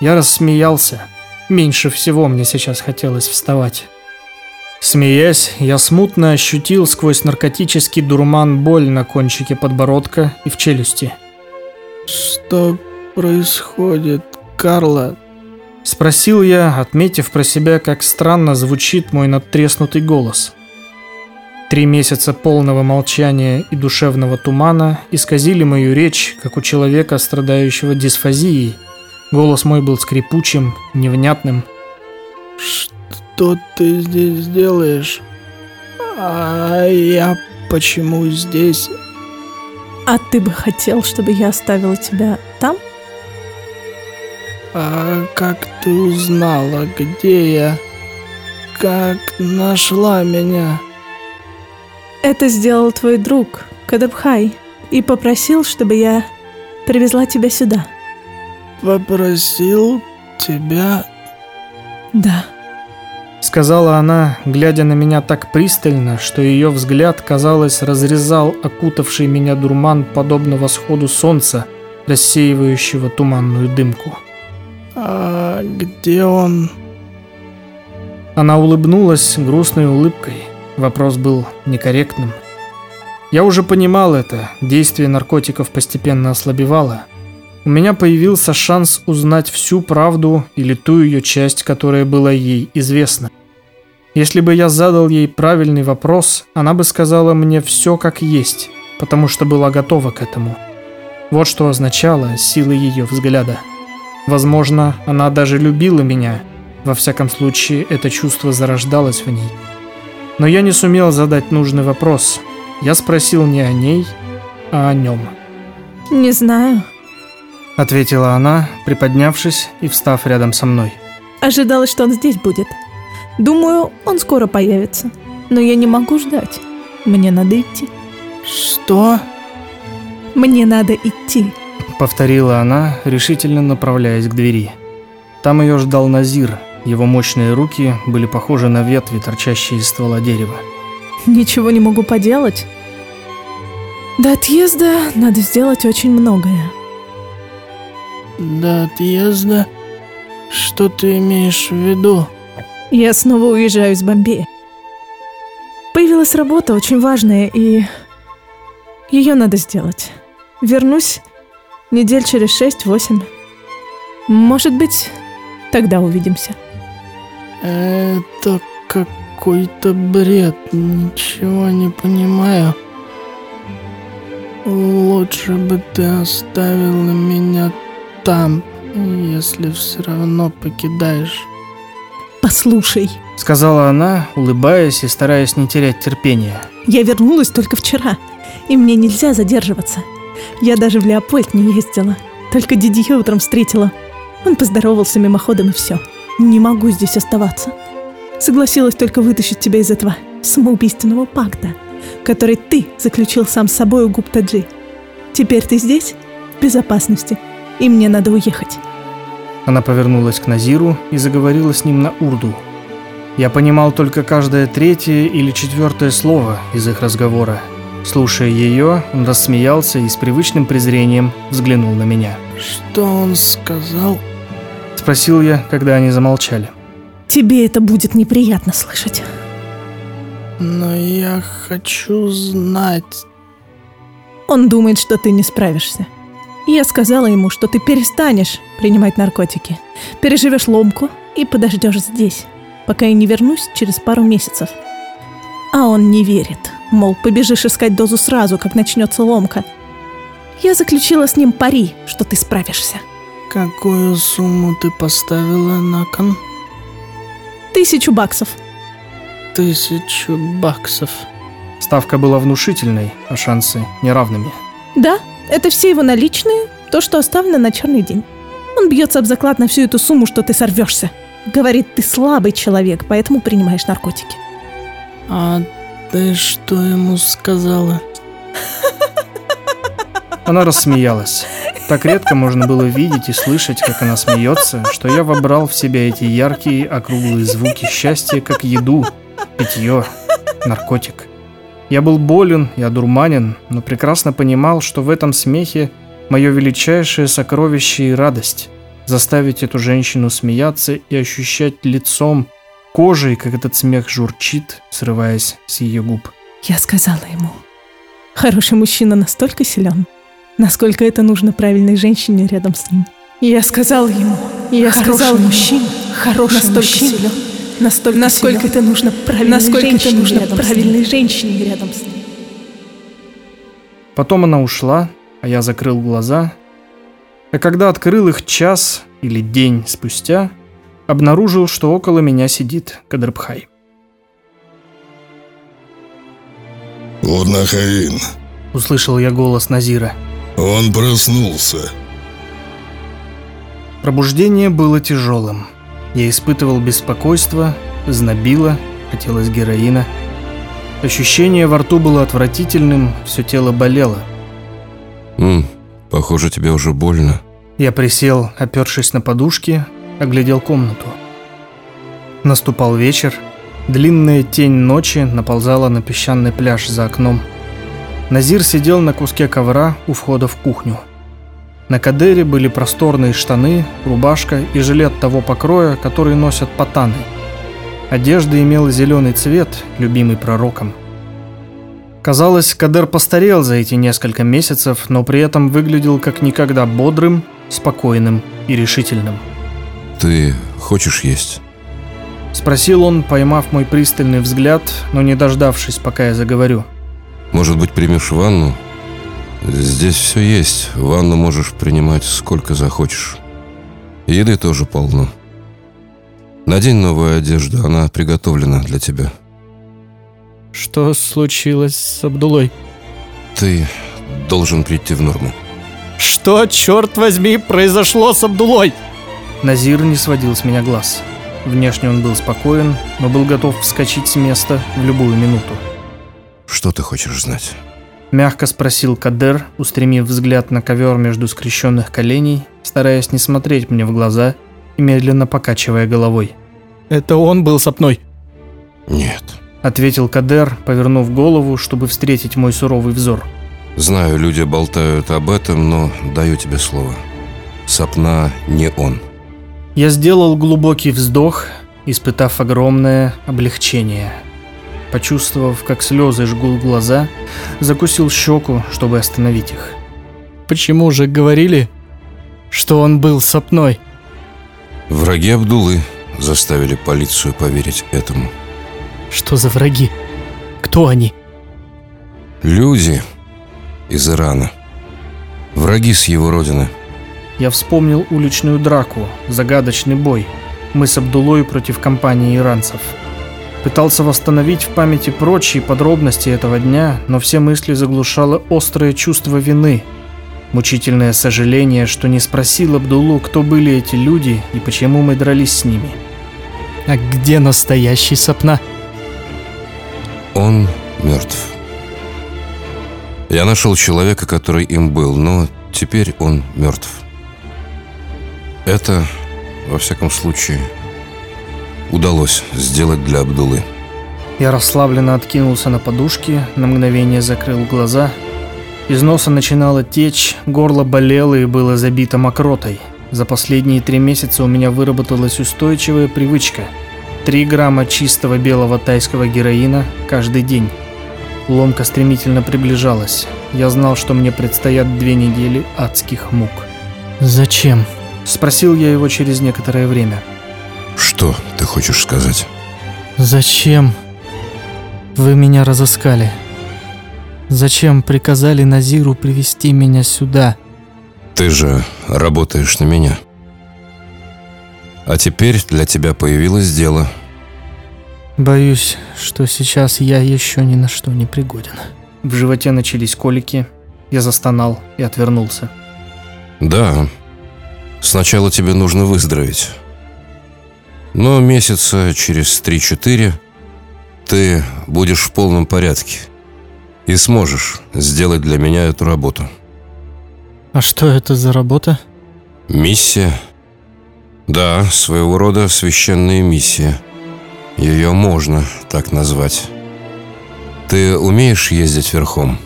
Я рассмеялся. Меньше всего мне сейчас хотелось вставать. Смеясь, я смутно ощутил сквозь наркотический дурман боль на кончике подбородка и в челюсти. «Что происходит, Карла?» Спросил я, отметив про себя, как странно звучит мой надтреснутый голос. Три месяца полного молчания и душевного тумана исказили мою речь, как у человека, страдающего дисфазией. Голос мой был скрипучим, невнятным. «Что ты здесь делаешь? А я почему здесь?» «А ты бы хотел, чтобы я оставила тебя там?» «А как ты узнала, где я? Как нашла меня?» Это сделал твой друг, Кадабхай, и попросил, чтобы я привезла тебя сюда. Попросил тебя? Да. Сказала она, глядя на меня так пристально, что ее взгляд, казалось, разрезал окутавший меня дурман подобно восходу солнца, рассеивающего туманную дымку. «А где он?» Она улыбнулась грустной улыбкой. Вопрос был некорректным. Я уже понимал это, действие наркотиков постепенно ослабевало. У меня появился шанс узнать всю правду или ту ее часть, которая была ей известна. Если бы я задал ей правильный вопрос, она бы сказала мне все как есть, потому что была готова к этому. Вот что означало сила ее взгляда. Возможно, она даже любила меня, Во всяком случае, это чувство зарождалось в ней. Но я не сумел задать нужный вопрос. Я спросил не о ней, а о нем. Не знаю. Ответила она, приподнявшись и встав рядом со мной. Ожидалось, что он здесь будет. Думаю, он скоро появится. Но я не могу ждать. Мне надо идти. Что? Мне надо идти. Повторила она, решительно направляясь к двери. Там ее ждал Назир. Его мощные руки были похожи на ветви, торчащие из ствола дерева. Ничего не могу поделать. До отъезда надо сделать очень многое. До отъезда? Что ты имеешь в виду? Я снова уезжаю из Бомбея. Появилась работа очень важная, и ее надо сделать. Вернусь недель через шесть-восемь. Может быть, тогда увидимся. Это какой-то бред, ничего не понимаю. Лучше бы ты оставила меня там, если все равно покидаешь. Послушай, Сказала она, улыбаясь и стараясь не терять терпения. я вернулась только вчера, и мне нельзя задерживаться. Я даже в Леопольд не ездила, только Дидье утром встретила. Он поздоровался мимоходом и все. Не могу здесь оставаться. Согласилась только вытащить тебя из этого самоубийственного пакта, который ты заключил сам с собой у Гуптаджи. Теперь ты здесь, в безопасности, и мне надо уехать. Она повернулась к Назиру и заговорила с ним на урду. Я понимал только каждое третье или четвертое слово из их разговора. Слушая ее, он рассмеялся и с привычным презрением взглянул на меня. Что он сказал? Спросил я, когда они замолчали. Тебе это будет неприятно слышать. Но я хочу знать. Он думает, что ты не справишься. Я сказала ему, что ты перестанешь принимать наркотики, переживешь ломку и подождешь здесь, пока я не вернусь через пару месяцев. А он не верит, мол, побежишь искать дозу сразу, как начнется ломка. Я заключила с ним пари, что ты справишься. Какую сумму ты поставила на кон? Тысячу баксов. Тысячу баксов. Ставка была внушительной, а шансы неравными. Да, это все его наличные, то, что оставлено на черный день. Он бьется об заклад на всю эту сумму, что ты сорвешься. Говорит, ты слабый человек, поэтому принимаешь наркотики. А ты что ему сказала? Она рассмеялась. Так редко можно было видеть и слышать, как она смеется, что я вобрал в себя эти яркие округлые звуки счастья, как еду, питье, наркотик. Я был болен и одурманен, но прекрасно понимал, что в этом смехе мое величайшее сокровище и радость. Заставить эту женщину смеяться и ощущать лицом, кожей, как этот смех журчит, срываясь с ее губ. Я сказала ему, хороший мужчина настолько силен, насколько это нужно правильной женщине рядом с ним. Я сказала ему, я Хороший сказала ему, мужчина, хороший настолько мужчина, силен, настолько, насколько силен, это нужно правильной насколько это женщине нужно рядом с правильной ним. женщине рядом с ним. Потом она ушла, а я закрыл глаза. А когда открыл их час или день спустя, обнаружил, что около меня сидит Кадрбхай. Урнахаин, Услышал я голос Назира. Он проснулся. Пробуждение было тяжелым. Я испытывал беспокойство, знобило, хотелось героина. Ощущение во рту было отвратительным, все тело болело. М, похоже, тебе уже больно. Я присел, опершись на подушки, оглядел комнату. Наступал вечер. Длинная тень ночи наползала на песчаный пляж за окном. Назир сидел на куске ковра у входа в кухню. На Кадере были просторные штаны, рубашка и жилет того покроя, который носят патаны. Одежда имела зеленый цвет, любимый пророком. Казалось, Кадер постарел за эти несколько месяцев, но при этом выглядел как никогда бодрым, спокойным и решительным. Ты хочешь есть? Спросил он, поймав мой пристальный взгляд, но не дождавшись, пока я заговорю. Может быть, примешь ванну? Здесь все есть. Ванну можешь принимать сколько захочешь. Еды тоже полно. Надень новую одежду, она приготовлена для тебя. Что случилось с Абдулой? Ты должен прийти в норму. Что, черт возьми, произошло с Абдулой? Назир не сводил с меня глаз. Внешне он был спокоен, но был готов вскочить с места в любую минуту. Что ты хочешь знать? Мягко спросил Кадер, устремив взгляд на ковер между скрещенных коленей, стараясь не смотреть мне в глаза и медленно покачивая головой. «Это он был сопной?» Нет. Ответил Кадер, повернув голову, чтобы встретить мой суровый взор. Знаю, люди болтают об этом, но даю тебе слово. Сапна не он. Я сделал глубокий вздох, испытав огромное облегчение. Почувствовав, как слезы жгут глаза, закусил щеку, чтобы остановить их. «Почему же говорили, что он был сопной?» Враги Абдулы заставили полицию поверить этому. «Что за враги? Кто они?» Люди из Ирана. Враги с его родины. Я вспомнил уличную драку, загадочный бой. Мы с Абдулой против компании иранцев. Пытался восстановить в памяти прочие подробности этого дня, но все мысли заглушало острое чувство вины. Мучительное сожаление, что не спросил Абдулу, кто были эти люди и почему мы дрались с ними. А где настоящий Сапна? Он мертв. Я нашел человека, который им был, но теперь он мертв. Это, во всяком случае, удалось сделать для Абдулы. Я расслабленно откинулся на подушки, на мгновение закрыл глаза. Из носа начинало течь, горло болело и было забито мокротой. За последние три месяца у меня выработалась устойчивая привычка. Три грамма чистого белого тайского героина каждый день. Ломка стремительно приближалась. Я знал, что мне предстоят две недели адских мук. «Зачем?» – спросил я его через некоторое время. Что ты хочешь сказать? «Зачем вы меня разыскали? Зачем приказали Назиру привести меня сюда?» Ты же работаешь на меня. А теперь для тебя появилось дело. Боюсь, что сейчас я еще ни на что не пригоден. В животе начались колики. Я застонал и отвернулся. Да, сначала тебе нужно выздороветь. Но месяца через 3-4 ты будешь в полном порядке и сможешь сделать для меня эту работу. А что это за работа? Миссия? Да, своего рода священная миссия. Ее можно так назвать. Ты умеешь ездить верхом?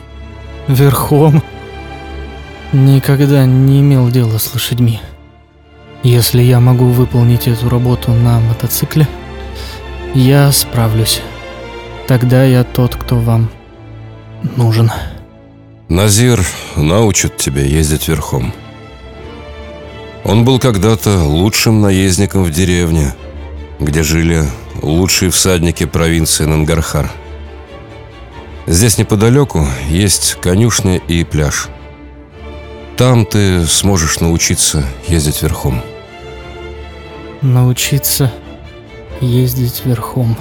Верхом? Никогда не имел дела с лошадьми. Если я могу выполнить эту работу на мотоцикле, я справлюсь. Тогда я тот, кто вам нужен. Назир научит тебя ездить верхом. Он был когда-то лучшим наездником в деревне, где жили лучшие всадники провинции Нангархар. Здесь неподалеку есть конюшня и пляж. Там ты сможешь научиться ездить верхом. Научиться ездить верхом.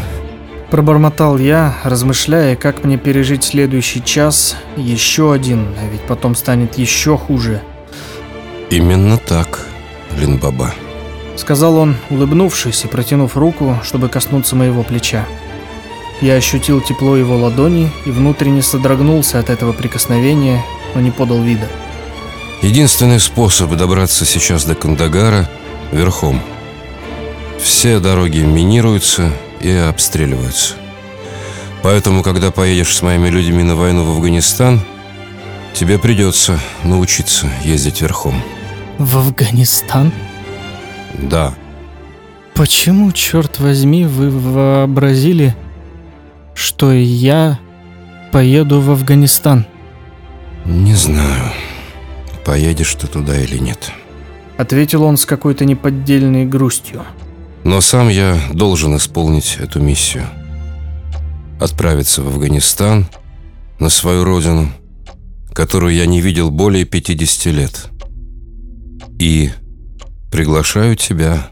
Пробормотал я, размышляя, как мне пережить следующий час, еще один, а ведь потом станет еще хуже. Именно так, Линбаба. Сказал он, улыбнувшись и протянув руку, чтобы коснуться моего плеча. Я ощутил тепло его ладони и внутренне содрогнулся от этого прикосновения, но не подал вида. Единственный способ добраться сейчас до Кандагара – верхом. Все дороги минируются и обстреливаются. Поэтому, когда поедешь с моими людьми на войну в Афганистан, тебе придется научиться ездить верхом. В Афганистан? Да. Почему, черт возьми, вы вообразили, что я поеду в Афганистан? Не знаю, поедешь ты туда или нет. Ответил он с какой-то неподдельной грустью. Но сам я должен исполнить эту миссию. Отправиться в Афганистан, на свою родину, которую я не видел более 50 лет. И приглашаю тебя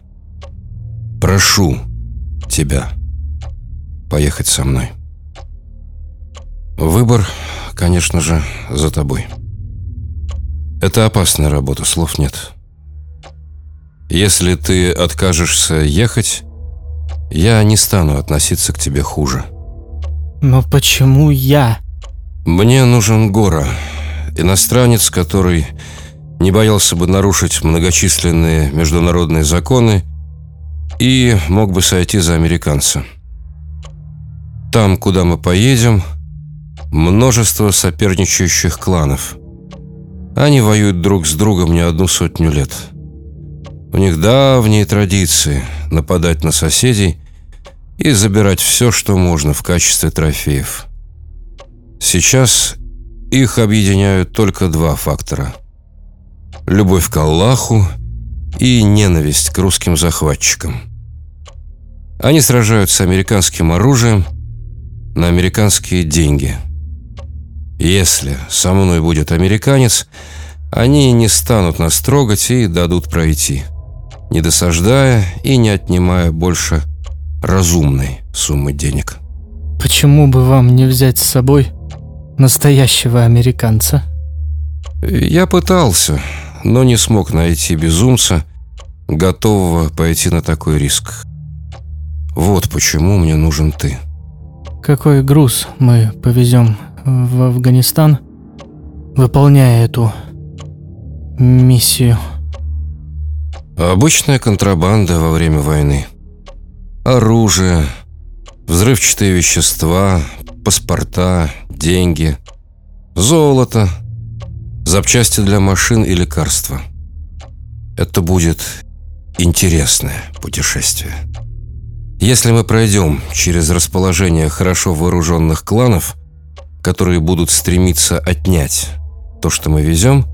прошу тебя поехать со мной. Выбор, конечно же, за тобой. Это опасная работа, слов нет. Если ты откажешься ехать, я не стану относиться к тебе хуже. Но почему я? Мне нужен Гора, иностранец, который не боялся бы нарушить многочисленные международные законы и мог бы сойти за американца. Там, куда мы поедем, множество соперничающих кланов. Они воюют друг с другом не одну сотню лет. У них давние традиции нападать на соседей и забирать все, что можно в качестве трофеев. Сейчас их объединяют только два фактора. Любовь к Аллаху и ненависть к русским захватчикам. Они сражаются американским оружием на американские деньги – если со мной будет американец, они не станут нас трогать и дадут пройти, не досаждая и не отнимая больше разумной суммы денег. Почему бы вам не взять с собой настоящего американца? Я пытался, но не смог найти безумца, готового пойти на такой риск. Вот почему мне нужен ты. Какой груз мы повезем в Афганистан, выполняя эту миссию. Обычная контрабанда во время войны. Оружие, взрывчатые вещества, паспорта, деньги, золото, запчасти для машин и лекарства. Это будет интересное путешествие. Если мы пройдем через расположение хорошо вооруженных кланов – которые будут стремиться отнять то, что мы везем,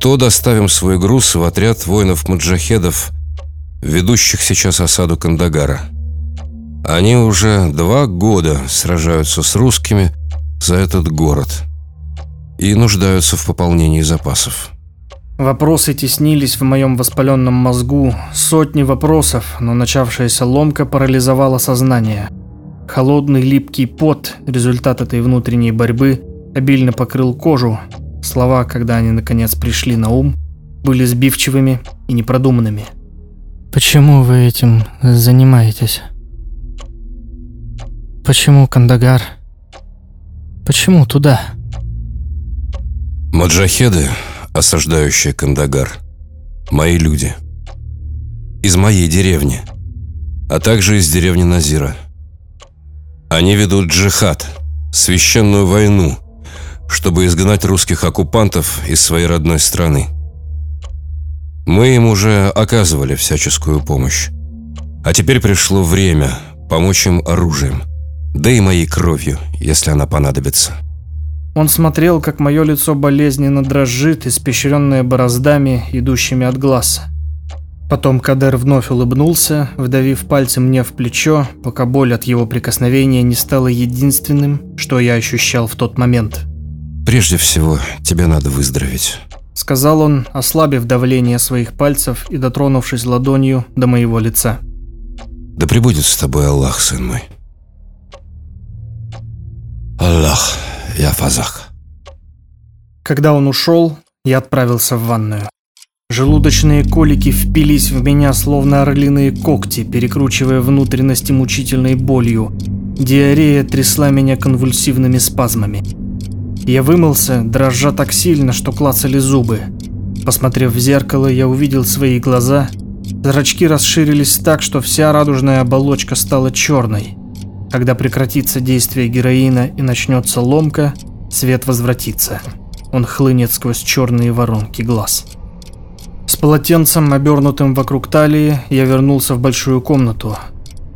то доставим свой груз в отряд воинов-маджахедов, ведущих сейчас осаду Кандагара. Они уже два года сражаются с русскими за этот город и нуждаются в пополнении запасов. Вопросы теснились в моем воспаленном мозгу, сотни вопросов, но начавшаяся ломка парализовала сознание – Холодный липкий пот, результат этой внутренней борьбы, обильно покрыл кожу. Слова, когда они наконец пришли на ум, были сбивчивыми и непродуманными. Почему вы этим занимаетесь? Почему Кандагар? Почему туда? Маджахеды, осаждающие Кандагар, мои люди. Из моей деревни, а также из деревни Назира – они ведут джихад, священную войну, чтобы изгнать русских оккупантов из своей родной страны. Мы им уже оказывали всяческую помощь. А теперь пришло время помочь им оружием, да и моей кровью, если она понадобится. Он смотрел, как мое лицо болезненно дрожит, испещренное бороздами, идущими от глаза. Потом Кадер вновь улыбнулся, вдавив пальцем мне в плечо, пока боль от его прикосновения не стала единственным, что я ощущал в тот момент. «Прежде всего, тебе надо выздороветь», — сказал он, ослабив давление своих пальцев и дотронувшись ладонью до моего лица. «Да пребудет с тобой Аллах, сын мой». «Аллах, я фазах». Когда он ушел, я отправился в ванную. Желудочные колики впились в меня, словно орлиные когти, перекручивая внутренности мучительной болью. Диарея трясла меня конвульсивными спазмами. Я вымылся, дрожа так сильно, что клацали зубы. Посмотрев в зеркало, я увидел свои глаза. Зрачки расширились так, что вся радужная оболочка стала черной. Когда прекратится действие героина и начнется ломка, свет возвратится. Он хлынет сквозь черные воронки глаз. С полотенцем, обернутым вокруг талии, я вернулся в большую комнату.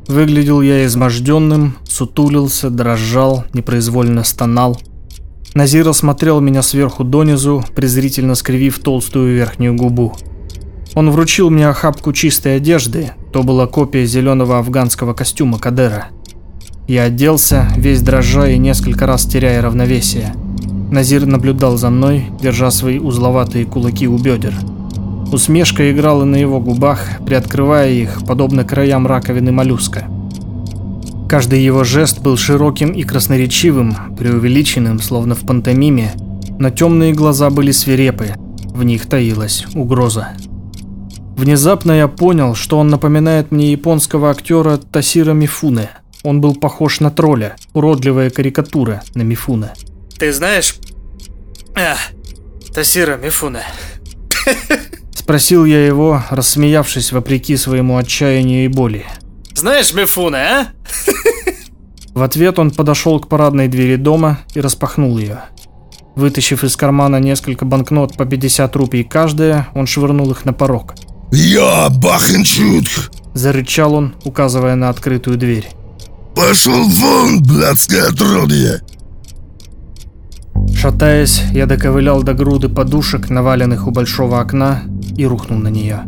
Выглядел я изможденным, сутулился, дрожал, непроизвольно стонал. Назир осмотрел меня сверху донизу, презрительно скривив толстую верхнюю губу. Он вручил мне охапку чистой одежды, то была копия зеленого афганского костюма Кадера. Я оделся, весь дрожа и несколько раз теряя равновесие. Назир наблюдал за мной, держа свои узловатые кулаки у бедер. Усмешка играла на его губах, приоткрывая их, подобно краям раковины моллюска. Каждый его жест был широким и красноречивым, преувеличенным, словно в пантомиме, но темные глаза были свирепы, в них таилась угроза. Внезапно я понял, что он напоминает мне японского актера Тасира Мифуне. Он был похож на тролля, уродливая карикатура на Мифуне. Ты знаешь... А, Тасира Мифуне. Спросил я его, рассмеявшись вопреки своему отчаянию и боли. Знаешь Мифуне, а? В ответ он подошел к парадной двери дома и распахнул ее. Вытащив из кармана несколько банкнот по 50 рупий каждая, он швырнул их на порог. «Я Бахенчук!» Зарычал он, указывая на открытую дверь. «Пошел вон, блядское отродье!» Шатаясь, я доковылял до груды подушек, наваленных у большого окна, и рухнул на нее.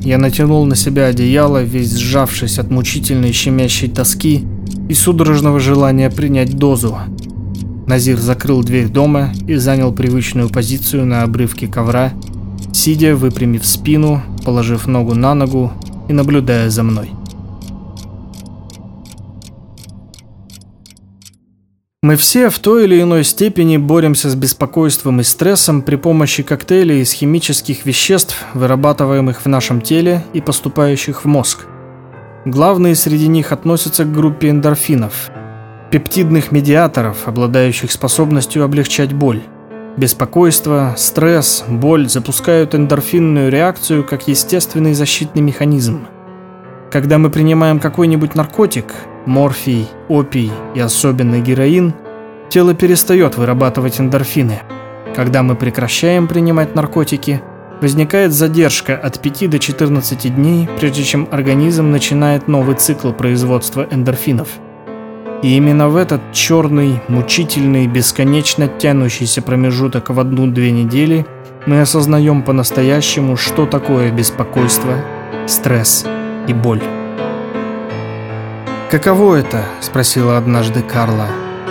Я натянул на себя одеяло, весь сжавшись от мучительной щемящей тоски и судорожного желания принять дозу. Назир закрыл дверь дома и занял привычную позицию на обрывке ковра, сидя, выпрямив спину, положив ногу на ногу и наблюдая за мной. Мы все в той или иной степени боремся с беспокойством и стрессом при помощи коктейлей из химических веществ, вырабатываемых в нашем теле и поступающих в мозг. Главные среди них относятся к группе эндорфинов, пептидных медиаторов, обладающих способностью облегчать боль. Беспокойство, стресс, боль запускают эндорфинную реакцию как естественный защитный механизм. Когда мы принимаем какой-нибудь наркотик, морфий, опий и особенно героин, тело перестает вырабатывать эндорфины. Когда мы прекращаем принимать наркотики, возникает задержка от 5 до 14 дней, прежде чем организм начинает новый цикл производства эндорфинов. И именно в этот черный, мучительный, бесконечно тянущийся промежуток в одну-две недели мы осознаем по-настоящему, что такое беспокойство, стресс и боль. «Каково это?» – спросила однажды Карла.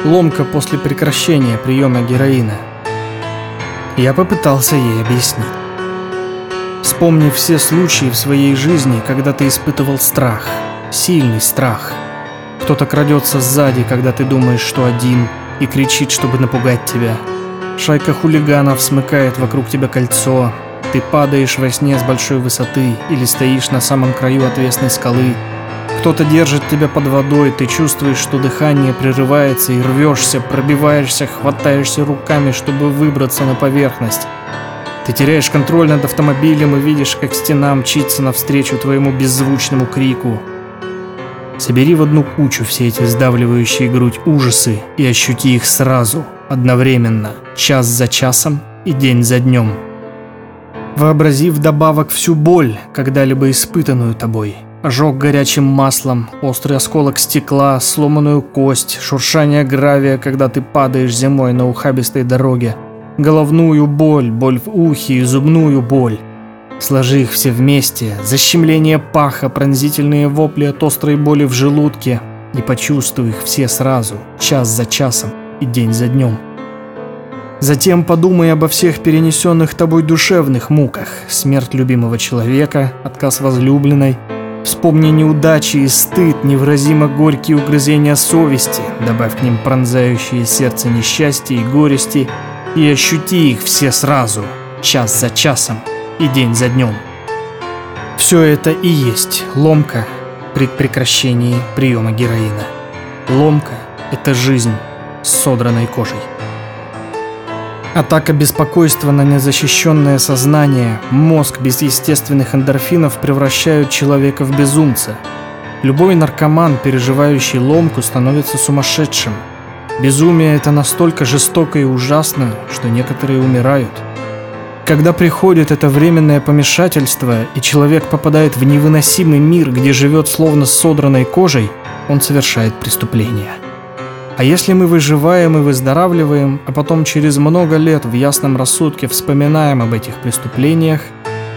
«Ломка после прекращения приема героина». Я попытался ей объяснить. Вспомни все случаи в своей жизни, когда ты испытывал страх, сильный страх. Кто-то крадется сзади, когда ты думаешь, что один, и кричит, чтобы напугать тебя. Шайка хулиганов смыкает вокруг тебя кольцо. Ты падаешь во сне с большой высоты или стоишь на самом краю отвесной скалы – кто-то держит тебя под водой, ты чувствуешь, что дыхание прерывается и рвешься, пробиваешься, хватаешься руками, чтобы выбраться на поверхность. Ты теряешь контроль над автомобилем и видишь, как стена мчится навстречу твоему беззвучному крику. Собери в одну кучу все эти сдавливающие грудь ужасы и ощути их сразу, одновременно, час за часом и день за днем. Вообрази вдобавок всю боль, когда-либо испытанную тобой – Ожог горячим маслом, острый осколок стекла, сломанную кость, шуршание гравия, когда ты падаешь зимой на ухабистой дороге, головную боль, боль в ухе и зубную боль. Сложи их все вместе, защемление паха, пронзительные вопли от острой боли в желудке и почувствуй их все сразу, час за часом и день за днем. Затем подумай обо всех перенесенных тобой душевных муках, смерть любимого человека, отказ возлюбленной – Вспомни неудачи и стыд, невыразимо горькие угрызения совести, добавь к ним пронзающие сердце несчастья и горести, и ощути их все сразу, час за часом и день за днем. Все это и есть ломка при прекращении приема героина. Ломка – это жизнь с содранной кожей. Атака беспокойства на незащищенное сознание, мозг без естественных эндорфинов превращают человека в безумца. Любой наркоман, переживающий ломку, становится сумасшедшим. Безумие это настолько жестоко и ужасно, что некоторые умирают. Когда приходит это временное помешательство, и человек попадает в невыносимый мир, где живет словно с содранной кожей, он совершает преступление. А если мы выживаем и выздоравливаем, а потом через много лет в ясном рассудке вспоминаем об этих преступлениях,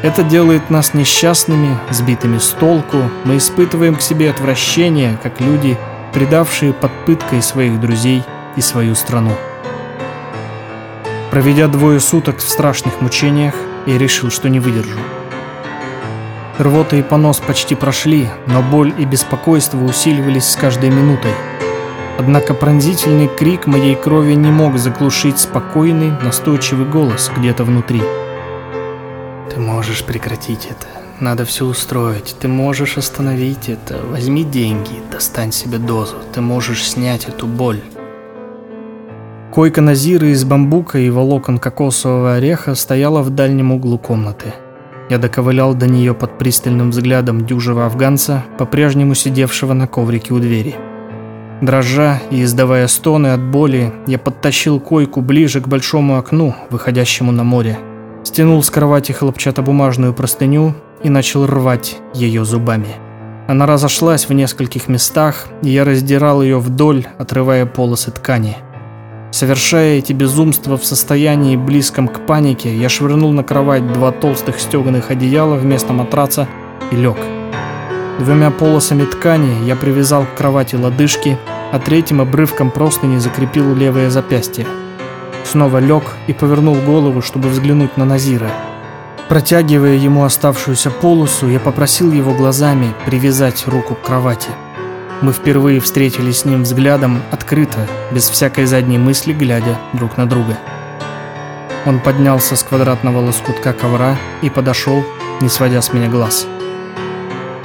это делает нас несчастными, сбитыми с толку, мы испытываем к себе отвращение, как люди, предавшие под пыткой своих друзей и свою страну. Проведя двое суток в страшных мучениях, и решил, что не выдержу. Рвота и понос почти прошли, но боль и беспокойство усиливались с каждой минутой. Однако пронзительный крик моей крови не мог заглушить спокойный, настойчивый голос где-то внутри. «Ты можешь прекратить это. Надо все устроить. Ты можешь остановить это. Возьми деньги, достань себе дозу. Ты можешь снять эту боль». Койка Назиры из бамбука и волокон кокосового ореха стояла в дальнем углу комнаты. Я доковылял до нее под пристальным взглядом дюжего афганца, по-прежнему сидевшего на коврике у двери. Дрожа и издавая стоны от боли, я подтащил койку ближе к большому окну, выходящему на море. Стянул с кровати хлопчатобумажную простыню и начал рвать ее зубами. Она разошлась в нескольких местах, и я раздирал ее вдоль, отрывая полосы ткани – Совершая эти безумства в состоянии близком к панике, я швырнул на кровать два толстых стеганых одеяла вместо матраца и лег. Двумя полосами ткани я привязал к кровати лодыжки, а третьим обрывком простыни закрепил левое запястье. Снова лег и повернул голову, чтобы взглянуть на Назира. Протягивая ему оставшуюся полосу, я попросил его глазами привязать руку к кровати. Мы впервые встретились с ним взглядом открыто, без всякой задней мысли, глядя друг на друга. Он поднялся с квадратного лоскутка ковра и подошел, не сводя с меня глаз.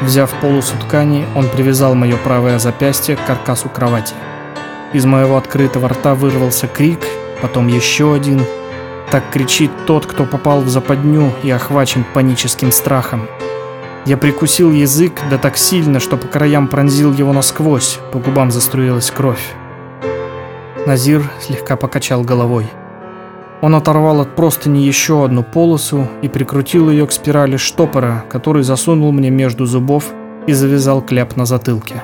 Взяв полосу ткани, он привязал мое правое запястье к каркасу кровати. Из моего открытого рта вырвался крик, потом еще один. Так кричит тот, кто попал в западню и охвачен паническим страхом. Я прикусил язык, да так сильно, что по краям пронзил его насквозь, по губам заструилась кровь. Назир слегка покачал головой. Он оторвал от простыни еще одну полосу и прикрутил ее к спирали штопора, который засунул мне между зубов и завязал кляп на затылке.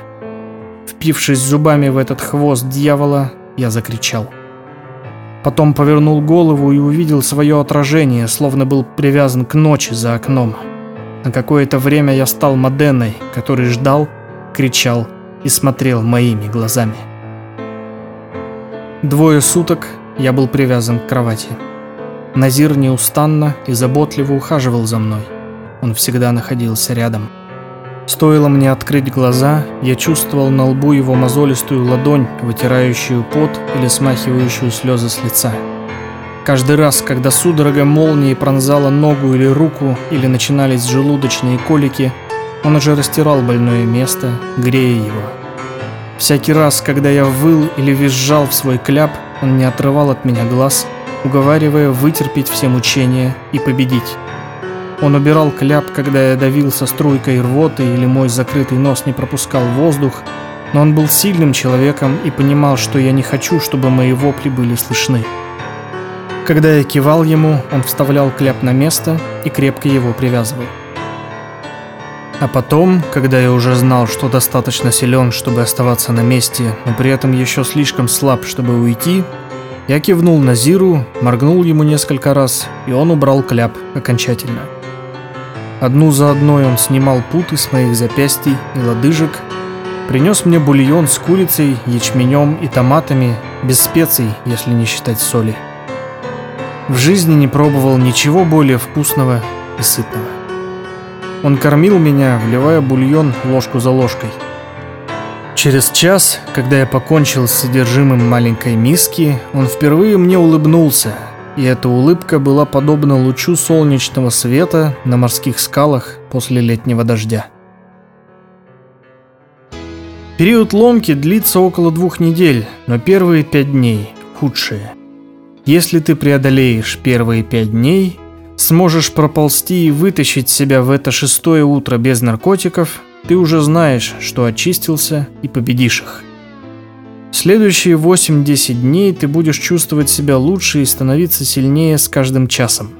Впившись зубами в этот хвост дьявола, я закричал. Потом повернул голову и увидел свое отражение, словно был привязан к ночи за окном. На какое-то время я стал Моденой, который ждал, кричал и смотрел моими глазами. Двое суток я был привязан к кровати. Назир неустанно и заботливо ухаживал за мной. Он всегда находился рядом. Стоило мне открыть глаза, я чувствовал на лбу его мозолистую ладонь, вытирающую пот или смахивающую слезы с лица. Каждый раз, когда судорога молнии пронзала ногу или руку, или начинались желудочные колики, он уже растирал больное место, грея его. Всякий раз, когда я выл или визжал в свой кляп, он не отрывал от меня глаз, уговаривая вытерпеть все мучения и победить. Он убирал кляп, когда я давился струйкой рвоты или мой закрытый нос не пропускал воздух, но он был сильным человеком и понимал, что я не хочу, чтобы мои вопли были слышны. Когда я кивал ему, он вставлял кляп на место и крепко его привязывал. А потом, когда я уже знал, что достаточно силен, чтобы оставаться на месте, но при этом еще слишком слаб, чтобы уйти, я кивнул на Зиру, моргнул ему несколько раз, и он убрал кляп окончательно. Одну за одной он снимал путы с моих запястий и лодыжек, принес мне бульон с курицей, ячменем и томатами, без специй, если не считать соли. В жизни не пробовал ничего более вкусного и сытного. Он кормил меня, вливая бульон ложку за ложкой. Через час, когда я покончил с содержимым маленькой миски, он впервые мне улыбнулся, и эта улыбка была подобна лучу солнечного света на морских скалах после летнего дождя. Период ломки длится около двух недель, но первые пять дней худшие – если ты преодолеешь первые пять дней, сможешь проползти и вытащить себя в это шестое утро без наркотиков, ты уже знаешь, что очистился и победишь их. Следующие 8-10 дней ты будешь чувствовать себя лучше и становиться сильнее с каждым часом.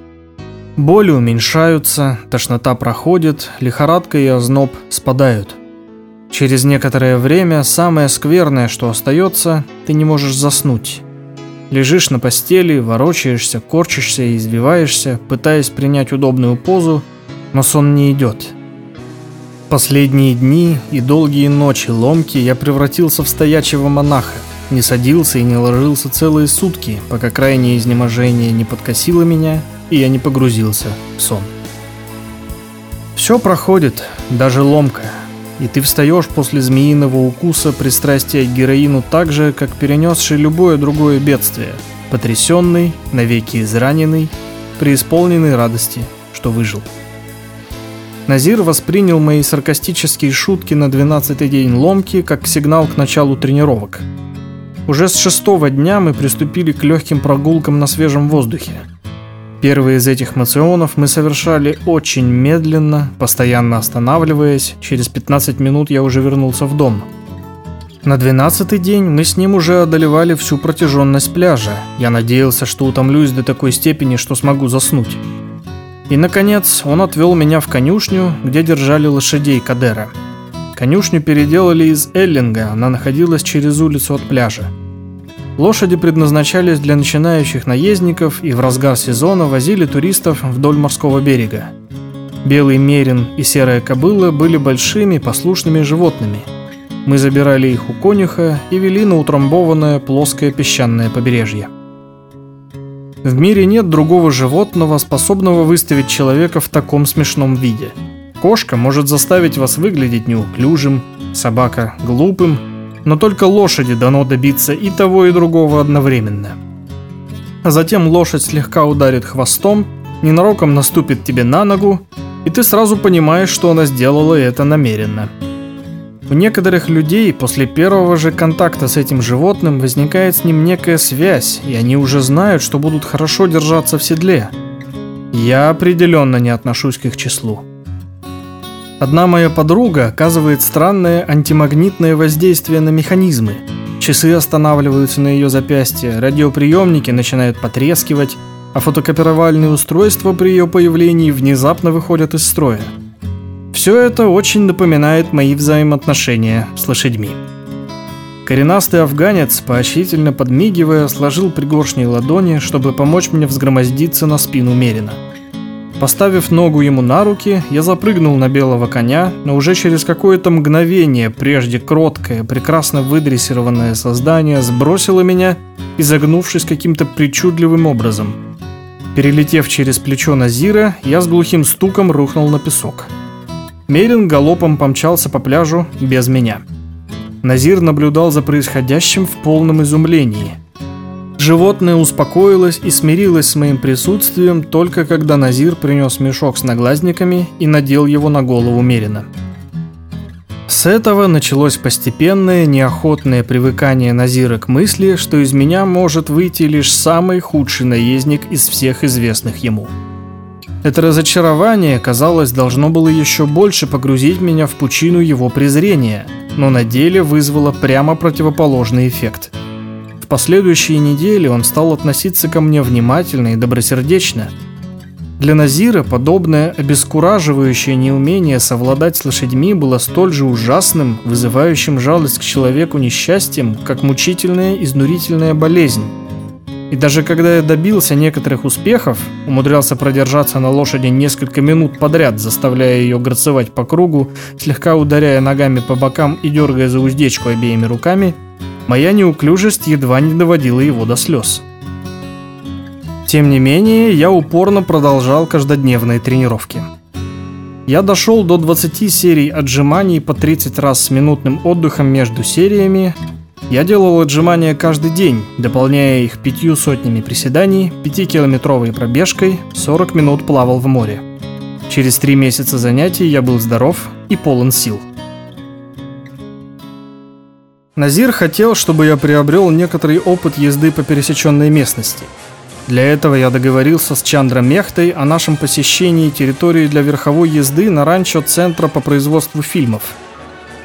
Боли уменьшаются, тошнота проходит, лихорадка и озноб спадают. Через некоторое время самое скверное, что остается, ты не можешь заснуть. Лежишь на постели, ворочаешься, корчишься и избиваешься, пытаясь принять удобную позу, но сон не идет. Последние дни и долгие ночи ломки я превратился в стоячего монаха, не садился и не ложился целые сутки, пока крайнее изнеможение не подкосило меня, и я не погрузился в сон. Все проходит, даже ломка, и ты встаешь после змеиного укуса пристрастия к героину так же, как перенесший любое другое бедствие, потрясенный, навеки израненный, преисполненный радости, что выжил. Назир воспринял мои саркастические шутки на 12-й день ломки как сигнал к началу тренировок. Уже с шестого дня мы приступили к легким прогулкам на свежем воздухе. Первые из этих мационов мы совершали очень медленно, постоянно останавливаясь. Через 15 минут я уже вернулся в дом. На 12-й день мы с ним уже одолевали всю протяженность пляжа. Я надеялся, что утомлюсь до такой степени, что смогу заснуть. И, наконец, он отвел меня в конюшню, где держали лошадей Кадера. Конюшню переделали из Эллинга, она находилась через улицу от пляжа. Лошади предназначались для начинающих наездников и в разгар сезона возили туристов вдоль морского берега. Белый мерин и серая кобыла были большими послушными животными. Мы забирали их у конюха и вели на утрамбованное плоское песчаное побережье. В мире нет другого животного, способного выставить человека в таком смешном виде. Кошка может заставить вас выглядеть неуклюжим, собака – глупым, но только лошади дано добиться и того, и другого одновременно. А затем лошадь слегка ударит хвостом, ненароком наступит тебе на ногу, и ты сразу понимаешь, что она сделала это намеренно – у некоторых людей после первого же контакта с этим животным возникает с ним некая связь, и они уже знают, что будут хорошо держаться в седле. Я определенно не отношусь к их числу. Одна моя подруга оказывает странное антимагнитное воздействие на механизмы. Часы останавливаются на ее запястье, радиоприемники начинают потрескивать, а фотокопировальные устройства при ее появлении внезапно выходят из строя. Все это очень напоминает мои взаимоотношения с лошадьми. Коренастый афганец, поощрительно подмигивая, сложил пригоршни ладони, чтобы помочь мне взгромоздиться на спину Мерина. Поставив ногу ему на руки, я запрыгнул на белого коня, но уже через какое-то мгновение прежде кроткое, прекрасно выдрессированное создание сбросило меня, изогнувшись каким-то причудливым образом. Перелетев через плечо Назира, я с глухим стуком рухнул на песок. Мерин галопом помчался по пляжу без меня. Назир наблюдал за происходящим в полном изумлении. Животное успокоилось и смирилось с моим присутствием только когда Назир принес мешок с наглазниками и надел его на голову Мерина. С этого началось постепенное, неохотное привыкание Назира к мысли, что из меня может выйти лишь самый худший наездник из всех известных ему – это разочарование, казалось, должно было еще больше погрузить меня в пучину его презрения, но на деле вызвало прямо противоположный эффект. Последующие недели он стал относиться ко мне внимательно и добросердечно. Для Назира подобное обескураживающее неумение совладать с лошадьми было столь же ужасным, вызывающим жалость к человеку несчастьем, как мучительная изнурительная болезнь. И даже когда я добился некоторых успехов, умудрялся продержаться на лошади несколько минут подряд, заставляя ее грацевать по кругу, слегка ударяя ногами по бокам и дергая за уздечку обеими руками, моя неуклюжесть едва не доводила его до слез. Тем не менее, я упорно продолжал каждодневные тренировки. Я дошел до 20 серий отжиманий по 30 раз с минутным отдыхом между сериями, я делал отжимания каждый день, дополняя их пятью сотнями приседаний, пятикилометровой пробежкой, 40 минут плавал в море. Через три месяца занятий я был здоров и полон сил. Назир хотел, чтобы я приобрел некоторый опыт езды по пересеченной местности. Для этого я договорился с Чандром Мехтой о нашем посещении территории для верховой езды на ранчо Центра по производству фильмов –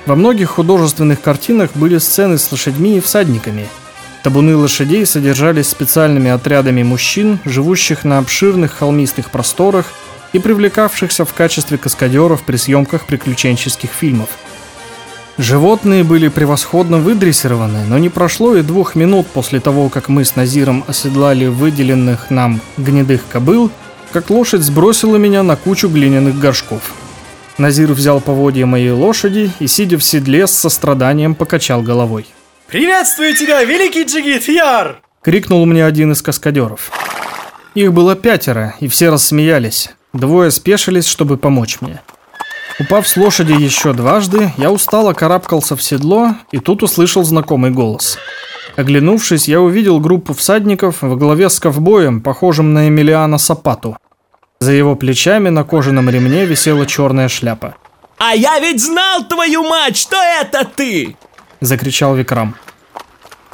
во многих художественных картинах были сцены с лошадьми и всадниками. Табуны лошадей содержались специальными отрядами мужчин, живущих на обширных холмистых просторах и привлекавшихся в качестве каскадеров при съемках приключенческих фильмов. Животные были превосходно выдрессированы, но не прошло и двух минут после того, как мы с Назиром оседлали выделенных нам гнедых кобыл, как лошадь сбросила меня на кучу глиняных горшков – Назир взял поводья моей лошади и, сидя в седле, с состраданием покачал головой. «Приветствую тебя, великий Джигит Яр!» — крикнул мне один из каскадеров. Их было пятеро, и все рассмеялись. Двое спешились, чтобы помочь мне. Упав с лошади еще дважды, я устало карабкался в седло, и тут услышал знакомый голос. Оглянувшись, я увидел группу всадников во главе с ковбоем, похожим на Эмилиана Сапату. За его плечами на кожаном ремне висела черная шляпа. А я ведь знал, твою мать, что это ты! Закричал Викрам.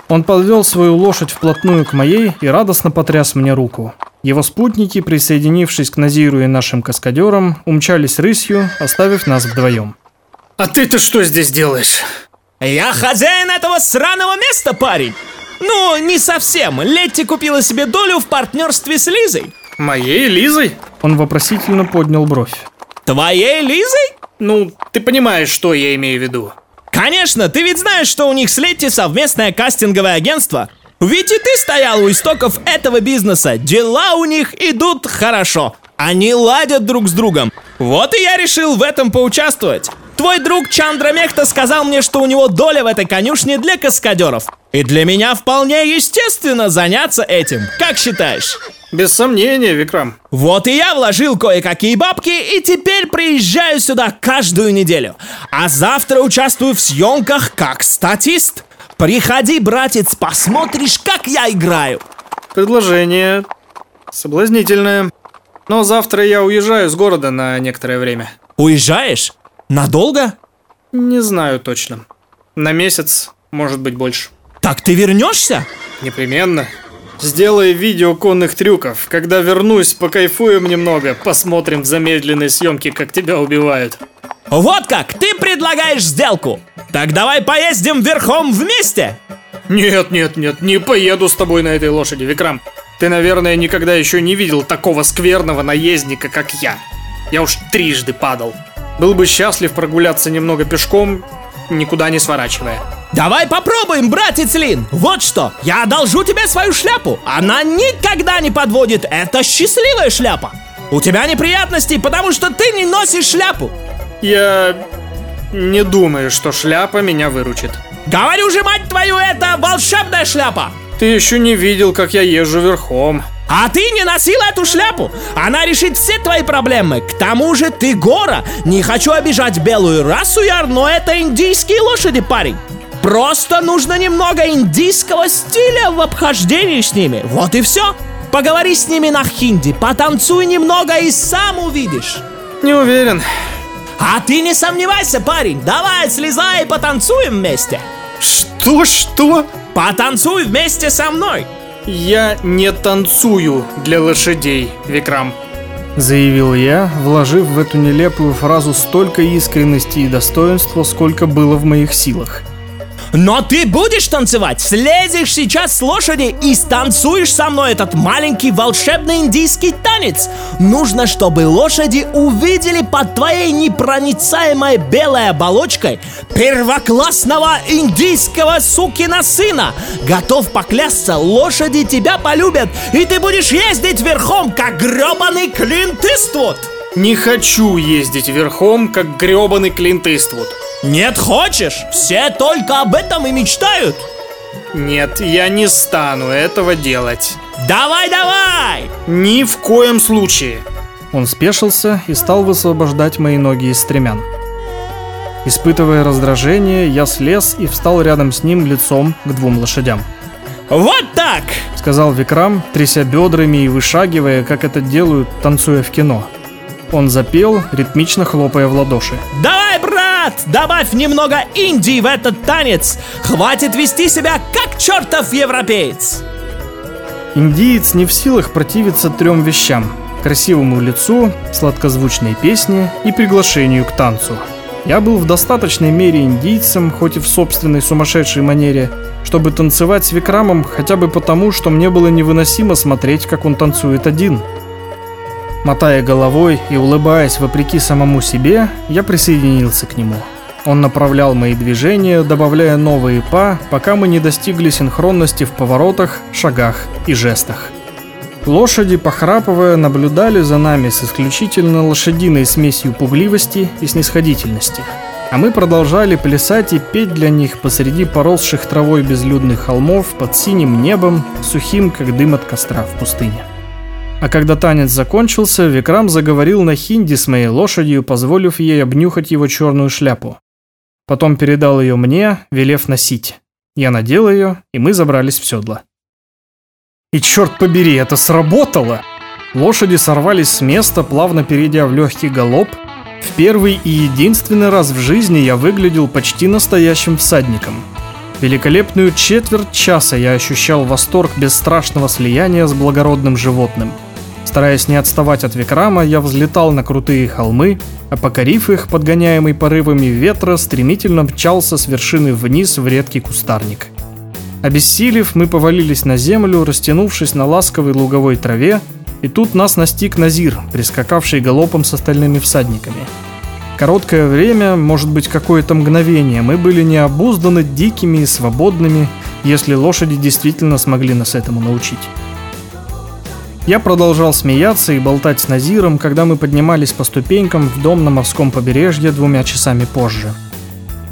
Он подвел свою лошадь вплотную к моей и радостно потряс мне руку. Его спутники, присоединившись к Назиру и нашим каскадерам, умчались рысью, оставив нас вдвоем. А ты-то что здесь делаешь? Я хозяин этого сраного места, парень! Ну, не совсем. Летти купила себе долю в партнерстве с Лизой. Моей Лизой? Он вопросительно поднял бровь. Твоей Лизой? Ну, ты понимаешь, что я имею в виду. Конечно, ты ведь знаешь, что у них с Летти совместное кастинговое агентство. Ведь и ты стоял у истоков этого бизнеса. Дела у них идут хорошо. Они ладят друг с другом. Вот и я решил в этом поучаствовать. Твой друг Чандра Мехта сказал мне, что у него доля в этой конюшне для каскадеров. И для меня вполне естественно заняться этим. Как считаешь? Без сомнения, Викрам. Вот и я вложил кое-какие бабки и теперь приезжаю сюда каждую неделю. А завтра участвую в съемках как статист. Приходи, братец, посмотришь, как я играю. Предложение соблазнительное. Но завтра я уезжаю с города на некоторое время. Уезжаешь? Надолго? Не знаю точно. На месяц, может быть, больше. Так ты вернешься? Непременно. Сделай видео конных трюков. Когда вернусь, покайфуем немного. Посмотрим в замедленной съемке, как тебя убивают. Вот как, ты предлагаешь сделку. Так давай поездим верхом вместе. Нет, нет, нет, не поеду с тобой на этой лошади, Викрам. Ты, наверное, никогда еще не видел такого скверного наездника, как я. Я уж трижды падал. Был бы счастлив прогуляться немного пешком, никуда не сворачивая. Давай попробуем, братец Лин. Вот что, я одолжу тебе свою шляпу. Она никогда не подводит. Это счастливая шляпа. У тебя неприятности, потому что ты не носишь шляпу. Я не думаю, что шляпа меня выручит. Говорю же, мать твою, это волшебная шляпа. Ты еще не видел, как я езжу верхом. А ты не носил эту шляпу? Она решит все твои проблемы. К тому же ты гора. Не хочу обижать белую расу, Яр, но это индийские лошади, парень. Просто нужно немного индийского стиля в обхождении с ними. Вот и все. Поговори с ними на хинди, потанцуй немного и сам увидишь. Не уверен. А ты не сомневайся, парень. Давай, слезай и потанцуем вместе. Что, что? Потанцуй вместе со мной. Я не танцую для лошадей, Викрам. Заявил я, вложив в эту нелепую фразу столько искренности и достоинства, сколько было в моих силах. Но ты будешь танцевать, слезешь сейчас с лошади и станцуешь со мной этот маленький волшебный индийский танец. Нужно, чтобы лошади увидели под твоей непроницаемой белой оболочкой первоклассного индийского сукина сына. Готов поклясться, лошади тебя полюбят, и ты будешь ездить верхом, как гребаный Клинт Иствуд. Не хочу ездить верхом, как гребаный Клинт Иствуд. Нет, хочешь? Все только об этом и мечтают. Нет, я не стану этого делать. Давай, давай! Ни в коем случае. Он спешился и стал высвобождать мои ноги из стремян. Испытывая раздражение, я слез и встал рядом с ним лицом к двум лошадям. Вот так! Сказал Викрам, тряся бедрами и вышагивая, как это делают, танцуя в кино. Он запел, ритмично хлопая в ладоши. Давай, брат, добавь немного Индии в этот танец. Хватит вести себя как чертов европеец. Индиец не в силах противиться трем вещам. Красивому лицу, сладкозвучной песне и приглашению к танцу. Я был в достаточной мере индийцем, хоть и в собственной сумасшедшей манере, чтобы танцевать с Викрамом хотя бы потому, что мне было невыносимо смотреть, как он танцует один – Мотая головой и улыбаясь вопреки самому себе, я присоединился к нему. Он направлял мои движения, добавляя новые па, пока мы не достигли синхронности в поворотах, шагах и жестах. Лошади, похрапывая, наблюдали за нами с исключительно лошадиной смесью пугливости и снисходительности. А мы продолжали плясать и петь для них посреди поросших травой безлюдных холмов под синим небом, сухим, как дым от костра в пустыне. А когда танец закончился, Викрам заговорил на хинди с моей лошадью, позволив ей обнюхать его черную шляпу. Потом передал ее мне, велев носить. Я надел ее, и мы забрались в седло. И черт побери, это сработало! Лошади сорвались с места, плавно перейдя в легкий галоп. В первый и единственный раз в жизни я выглядел почти настоящим всадником. Великолепную четверть часа я ощущал восторг бесстрашного слияния с благородным животным. Стараясь не отставать от Викрама, я взлетал на крутые холмы, а покорив их, подгоняемый порывами ветра, стремительно мчался с вершины вниз в редкий кустарник. Обессилев, мы повалились на землю, растянувшись на ласковой луговой траве, и тут нас настиг Назир, прискакавший галопом с остальными всадниками. Короткое время, может быть какое-то мгновение, мы были необузданы, дикими и свободными, если лошади действительно смогли нас этому научить. Я продолжал смеяться и болтать с Назиром, когда мы поднимались по ступенькам в дом на морском побережье двумя часами позже.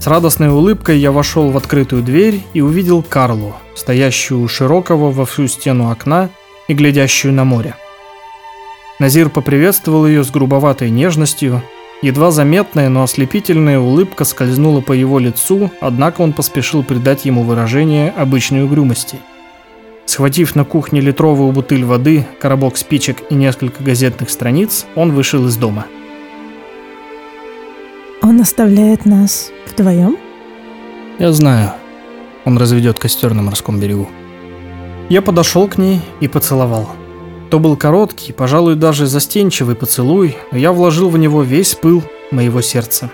С радостной улыбкой я вошел в открытую дверь и увидел Карлу, стоящую у широкого во всю стену окна и глядящую на море. Назир поприветствовал ее с грубоватой нежностью. Едва заметная, но ослепительная улыбка скользнула по его лицу, однако он поспешил придать ему выражение обычной угрюмости. Схватив на кухне литровую бутыль воды, коробок спичек и несколько газетных страниц, он вышел из дома. Он оставляет нас вдвоем? Я знаю. Он разведет костер на морском берегу. Я подошел к ней и поцеловал. То был короткий, пожалуй, даже застенчивый поцелуй, но я вложил в него весь пыл моего сердца.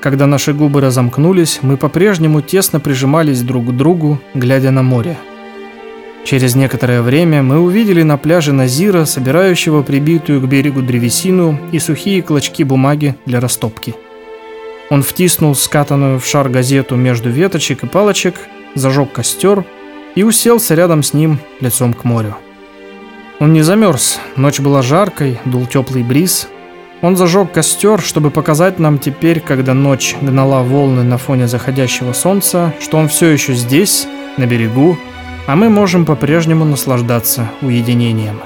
Когда наши губы разомкнулись, мы по-прежнему тесно прижимались друг к другу, глядя на море. Через некоторое время мы увидели на пляже Назира, собирающего прибитую к берегу древесину и сухие клочки бумаги для растопки. Он втиснул скатанную в шар газету между веточек и палочек, зажег костер и уселся рядом с ним лицом к морю. Он не замерз, ночь была жаркой, дул теплый бриз. Он зажег костер, чтобы показать нам теперь, когда ночь гнала волны на фоне заходящего солнца, что он все еще здесь, на берегу, а мы можем по-прежнему наслаждаться уединением.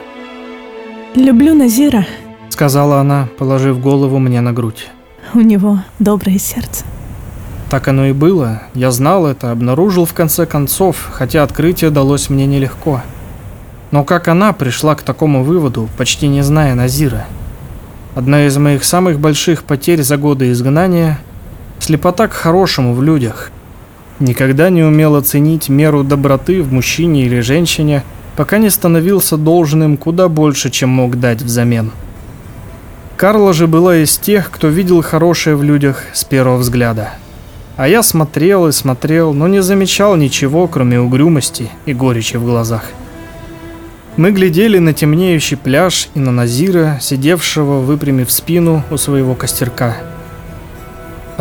«Люблю Назира», — сказала она, положив голову мне на грудь. «У него доброе сердце». Так оно и было. Я знал это, обнаружил в конце концов, хотя открытие далось мне нелегко. Но как она пришла к такому выводу, почти не зная Назира? Одна из моих самых больших потерь за годы изгнания – слепота к хорошему в людях. Никогда не умел оценить меру доброты в мужчине или женщине, пока не становился должным куда больше, чем мог дать взамен. Карла же была из тех, кто видел хорошее в людях с первого взгляда. А я смотрел и смотрел, но не замечал ничего, кроме угрюмости и горечи в глазах. Мы глядели на темнеющий пляж и на Назира, сидевшего, выпрямив спину у своего костерка.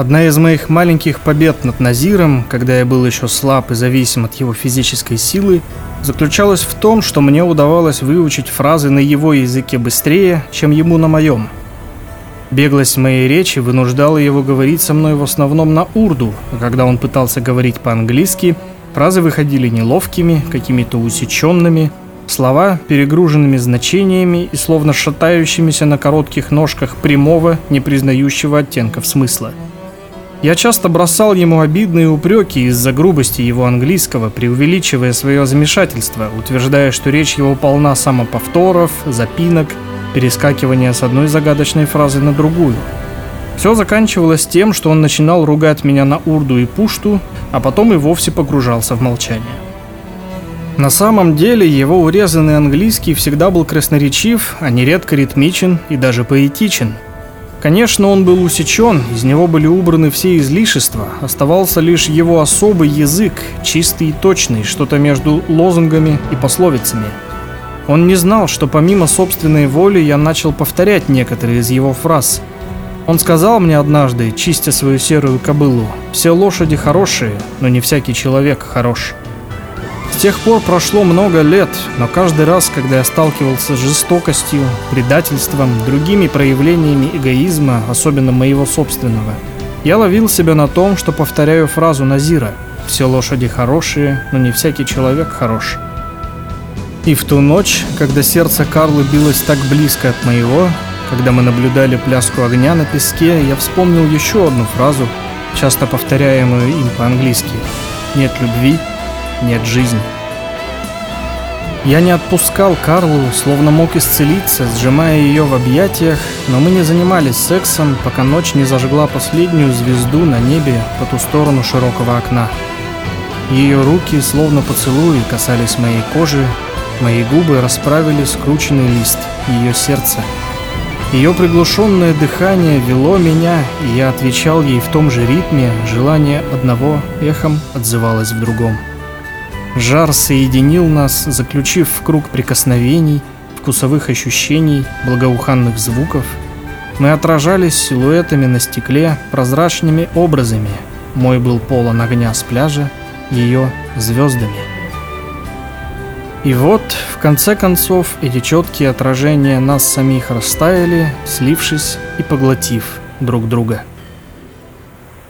Одна из моих маленьких побед над Назиром, когда я был еще слаб и зависим от его физической силы, заключалась в том, что мне удавалось выучить фразы на его языке быстрее, чем ему на моем. Беглость моей речи вынуждала его говорить со мной в основном на урду, а когда он пытался говорить по-английски, фразы выходили неловкими, какими-то усеченными, Слова перегруженными значениями и словно шатающимися на коротких ножках прямого, не признающего оттенков смысла. Я часто бросал ему обидные упреки из-за грубости его английского, преувеличивая свое замешательство, утверждая, что речь его полна самоповторов, запинок, перескакивания с одной загадочной фразы на другую. Все заканчивалось тем, что он начинал ругать меня на урду и пушту, а потом и вовсе погружался в молчание. На самом деле его урезанный английский всегда был красноречив, а нередко ритмичен и даже поэтичен. Конечно, он был усечен, из него были убраны все излишества, оставался лишь его особый язык, чистый и точный, что-то между лозунгами и пословицами. Он не знал, что помимо собственной воли я начал повторять некоторые из его фраз. Он сказал мне однажды, чистя свою серую кобылу, «Все лошади хорошие, но не всякий человек хорош». С тех пор прошло много лет, но каждый раз, когда я сталкивался с жестокостью, предательством, другими проявлениями эгоизма, особенно моего собственного, я ловил себя на том, что повторяю фразу Назира «Все лошади хорошие, но не всякий человек хорош». И в ту ночь, когда сердце Карлы билось так близко от моего, когда мы наблюдали пляску огня на песке, я вспомнил еще одну фразу, часто повторяемую им по-английски. «Нет любви, нет жизни». Я не отпускал Карлу, словно мог исцелиться, сжимая ее в объятиях, но мы не занимались сексом, пока ночь не зажгла последнюю звезду на небе по ту сторону широкого окна. Ее руки, словно поцелуи, касались моей кожи, мои губы расправили скрученный лист, ее сердце. Ее приглушенное дыхание вело меня, и я отвечал ей в том же ритме, желание одного эхом отзывалось в другом. Жар соединил нас, заключив в круг прикосновений, вкусовых ощущений, благоуханных звуков. Мы отражались силуэтами на стекле, прозрачными образами. Мой был полон огня с пляжа, ее звездами. И вот, в конце концов, эти четкие отражения нас самих растаяли, слившись и поглотив друг друга.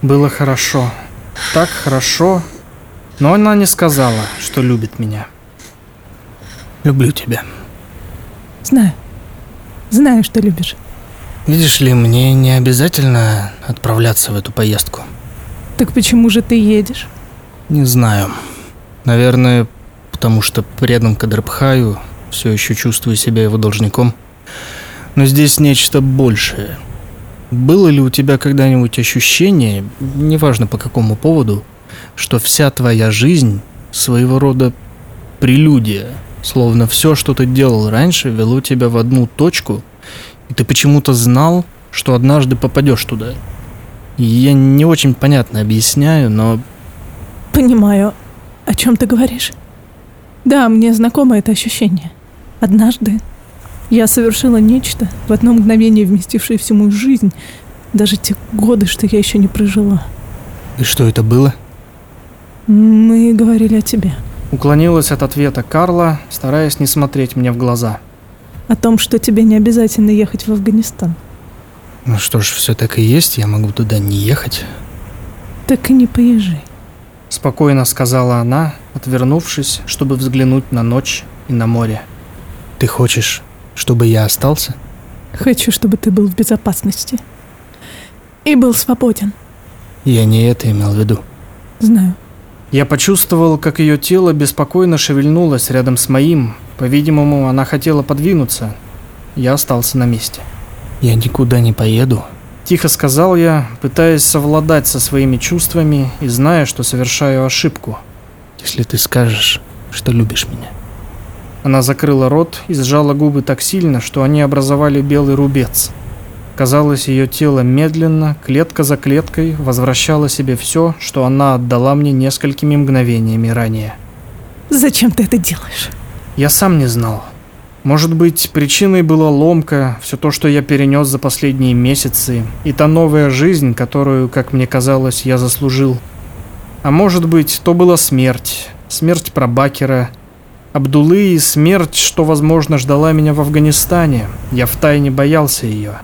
Было хорошо. Так хорошо, но она не сказала, что любит меня. Люблю тебя. Знаю. Знаю, что любишь. Видишь ли, мне не обязательно отправляться в эту поездку. Так почему же ты едешь? Не знаю. Наверное, потому что предан Кадрбхаю, все еще чувствую себя его должником. Но здесь нечто большее. Было ли у тебя когда-нибудь ощущение, неважно по какому поводу, что вся твоя жизнь своего рода прелюдия, словно все, что ты делал раньше, вело тебя в одну точку, и ты почему-то знал, что однажды попадешь туда. Я не очень понятно объясняю, но... Понимаю, о чем ты говоришь. Да, мне знакомо это ощущение. Однажды я совершила нечто, в одно мгновение вместившее всю мою жизнь, даже те годы, что я еще не прожила. И что это было? Мы говорили о тебе. Уклонилась от ответа Карла, стараясь не смотреть мне в глаза. О том, что тебе не обязательно ехать в Афганистан. Ну что ж, все так и есть, я могу туда не ехать. Так и не поезжай. Спокойно сказала она, отвернувшись, чтобы взглянуть на ночь и на море. Ты хочешь, чтобы я остался? Хочу, чтобы ты был в безопасности. И был свободен. Я не это имел в виду. Знаю. Я почувствовал, как ее тело беспокойно шевельнулось рядом с моим. По-видимому, она хотела подвинуться. Я остался на месте. Я никуда не поеду. Тихо сказал я, пытаясь совладать со своими чувствами и зная, что совершаю ошибку. Если ты скажешь, что любишь меня. Она закрыла рот и сжала губы так сильно, что они образовали белый рубец. Казалось, ее тело медленно, клетка за клеткой, возвращало себе все, что она отдала мне несколькими мгновениями ранее. Зачем ты это делаешь? Я сам не знал. Может быть, причиной была ломка, все то, что я перенес за последние месяцы, и та новая жизнь, которую, как мне казалось, я заслужил. А может быть, то была смерть, смерть Прабакера, Абдулы и смерть, что, возможно, ждала меня в Афганистане. Я втайне боялся ее.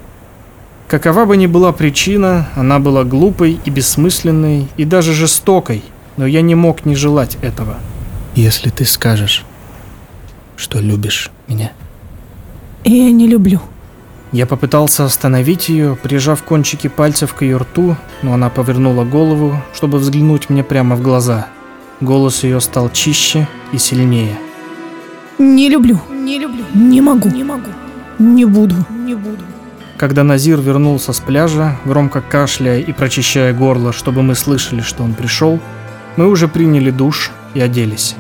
Какова бы ни была причина, она была глупой и бессмысленной, и даже жестокой, но я не мог не желать этого. Если ты скажешь, что любишь меня. Я не люблю. Я попытался остановить ее, прижав кончики пальцев к ее рту, но она повернула голову, чтобы взглянуть мне прямо в глаза. Голос ее стал чище и сильнее. Не люблю. Не люблю. Не могу. Не могу. Не буду. Не буду. Когда Назир вернулся с пляжа, громко кашляя и прочищая горло, чтобы мы слышали, что он пришел, мы уже приняли душ и оделись.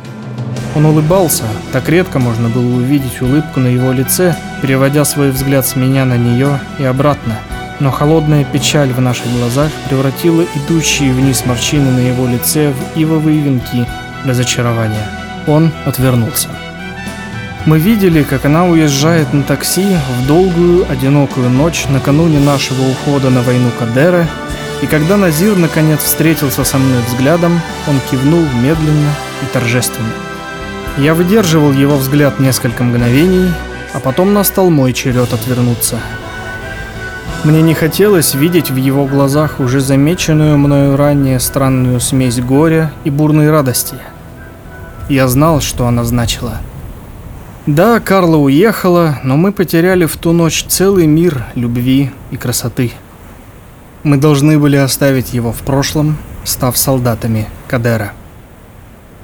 Он улыбался, так редко можно было увидеть улыбку на его лице, переводя свой взгляд с меня на нее и обратно. Но холодная печаль в наших глазах превратила идущие вниз морщины на его лице в ивовые венки разочарования. Он отвернулся. Мы видели, как она уезжает на такси в долгую, одинокую ночь накануне нашего ухода на войну Кадера, и когда Назир наконец встретился со мной взглядом, он кивнул медленно и торжественно. Я выдерживал его взгляд несколько мгновений, а потом настал мой черед отвернуться. Мне не хотелось видеть в его глазах уже замеченную мною ранее странную смесь горя и бурной радости. Я знал, что она значила – Да, Карла уехала, но мы потеряли в ту ночь целый мир любви и красоты. Мы должны были оставить его в прошлом, став солдатами Кадера.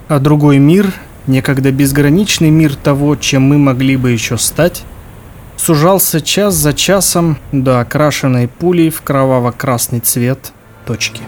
А другой мир, некогда безграничный мир того, чем мы могли бы еще стать, сужался час за часом до окрашенной пулей в кроваво-красный цвет точки.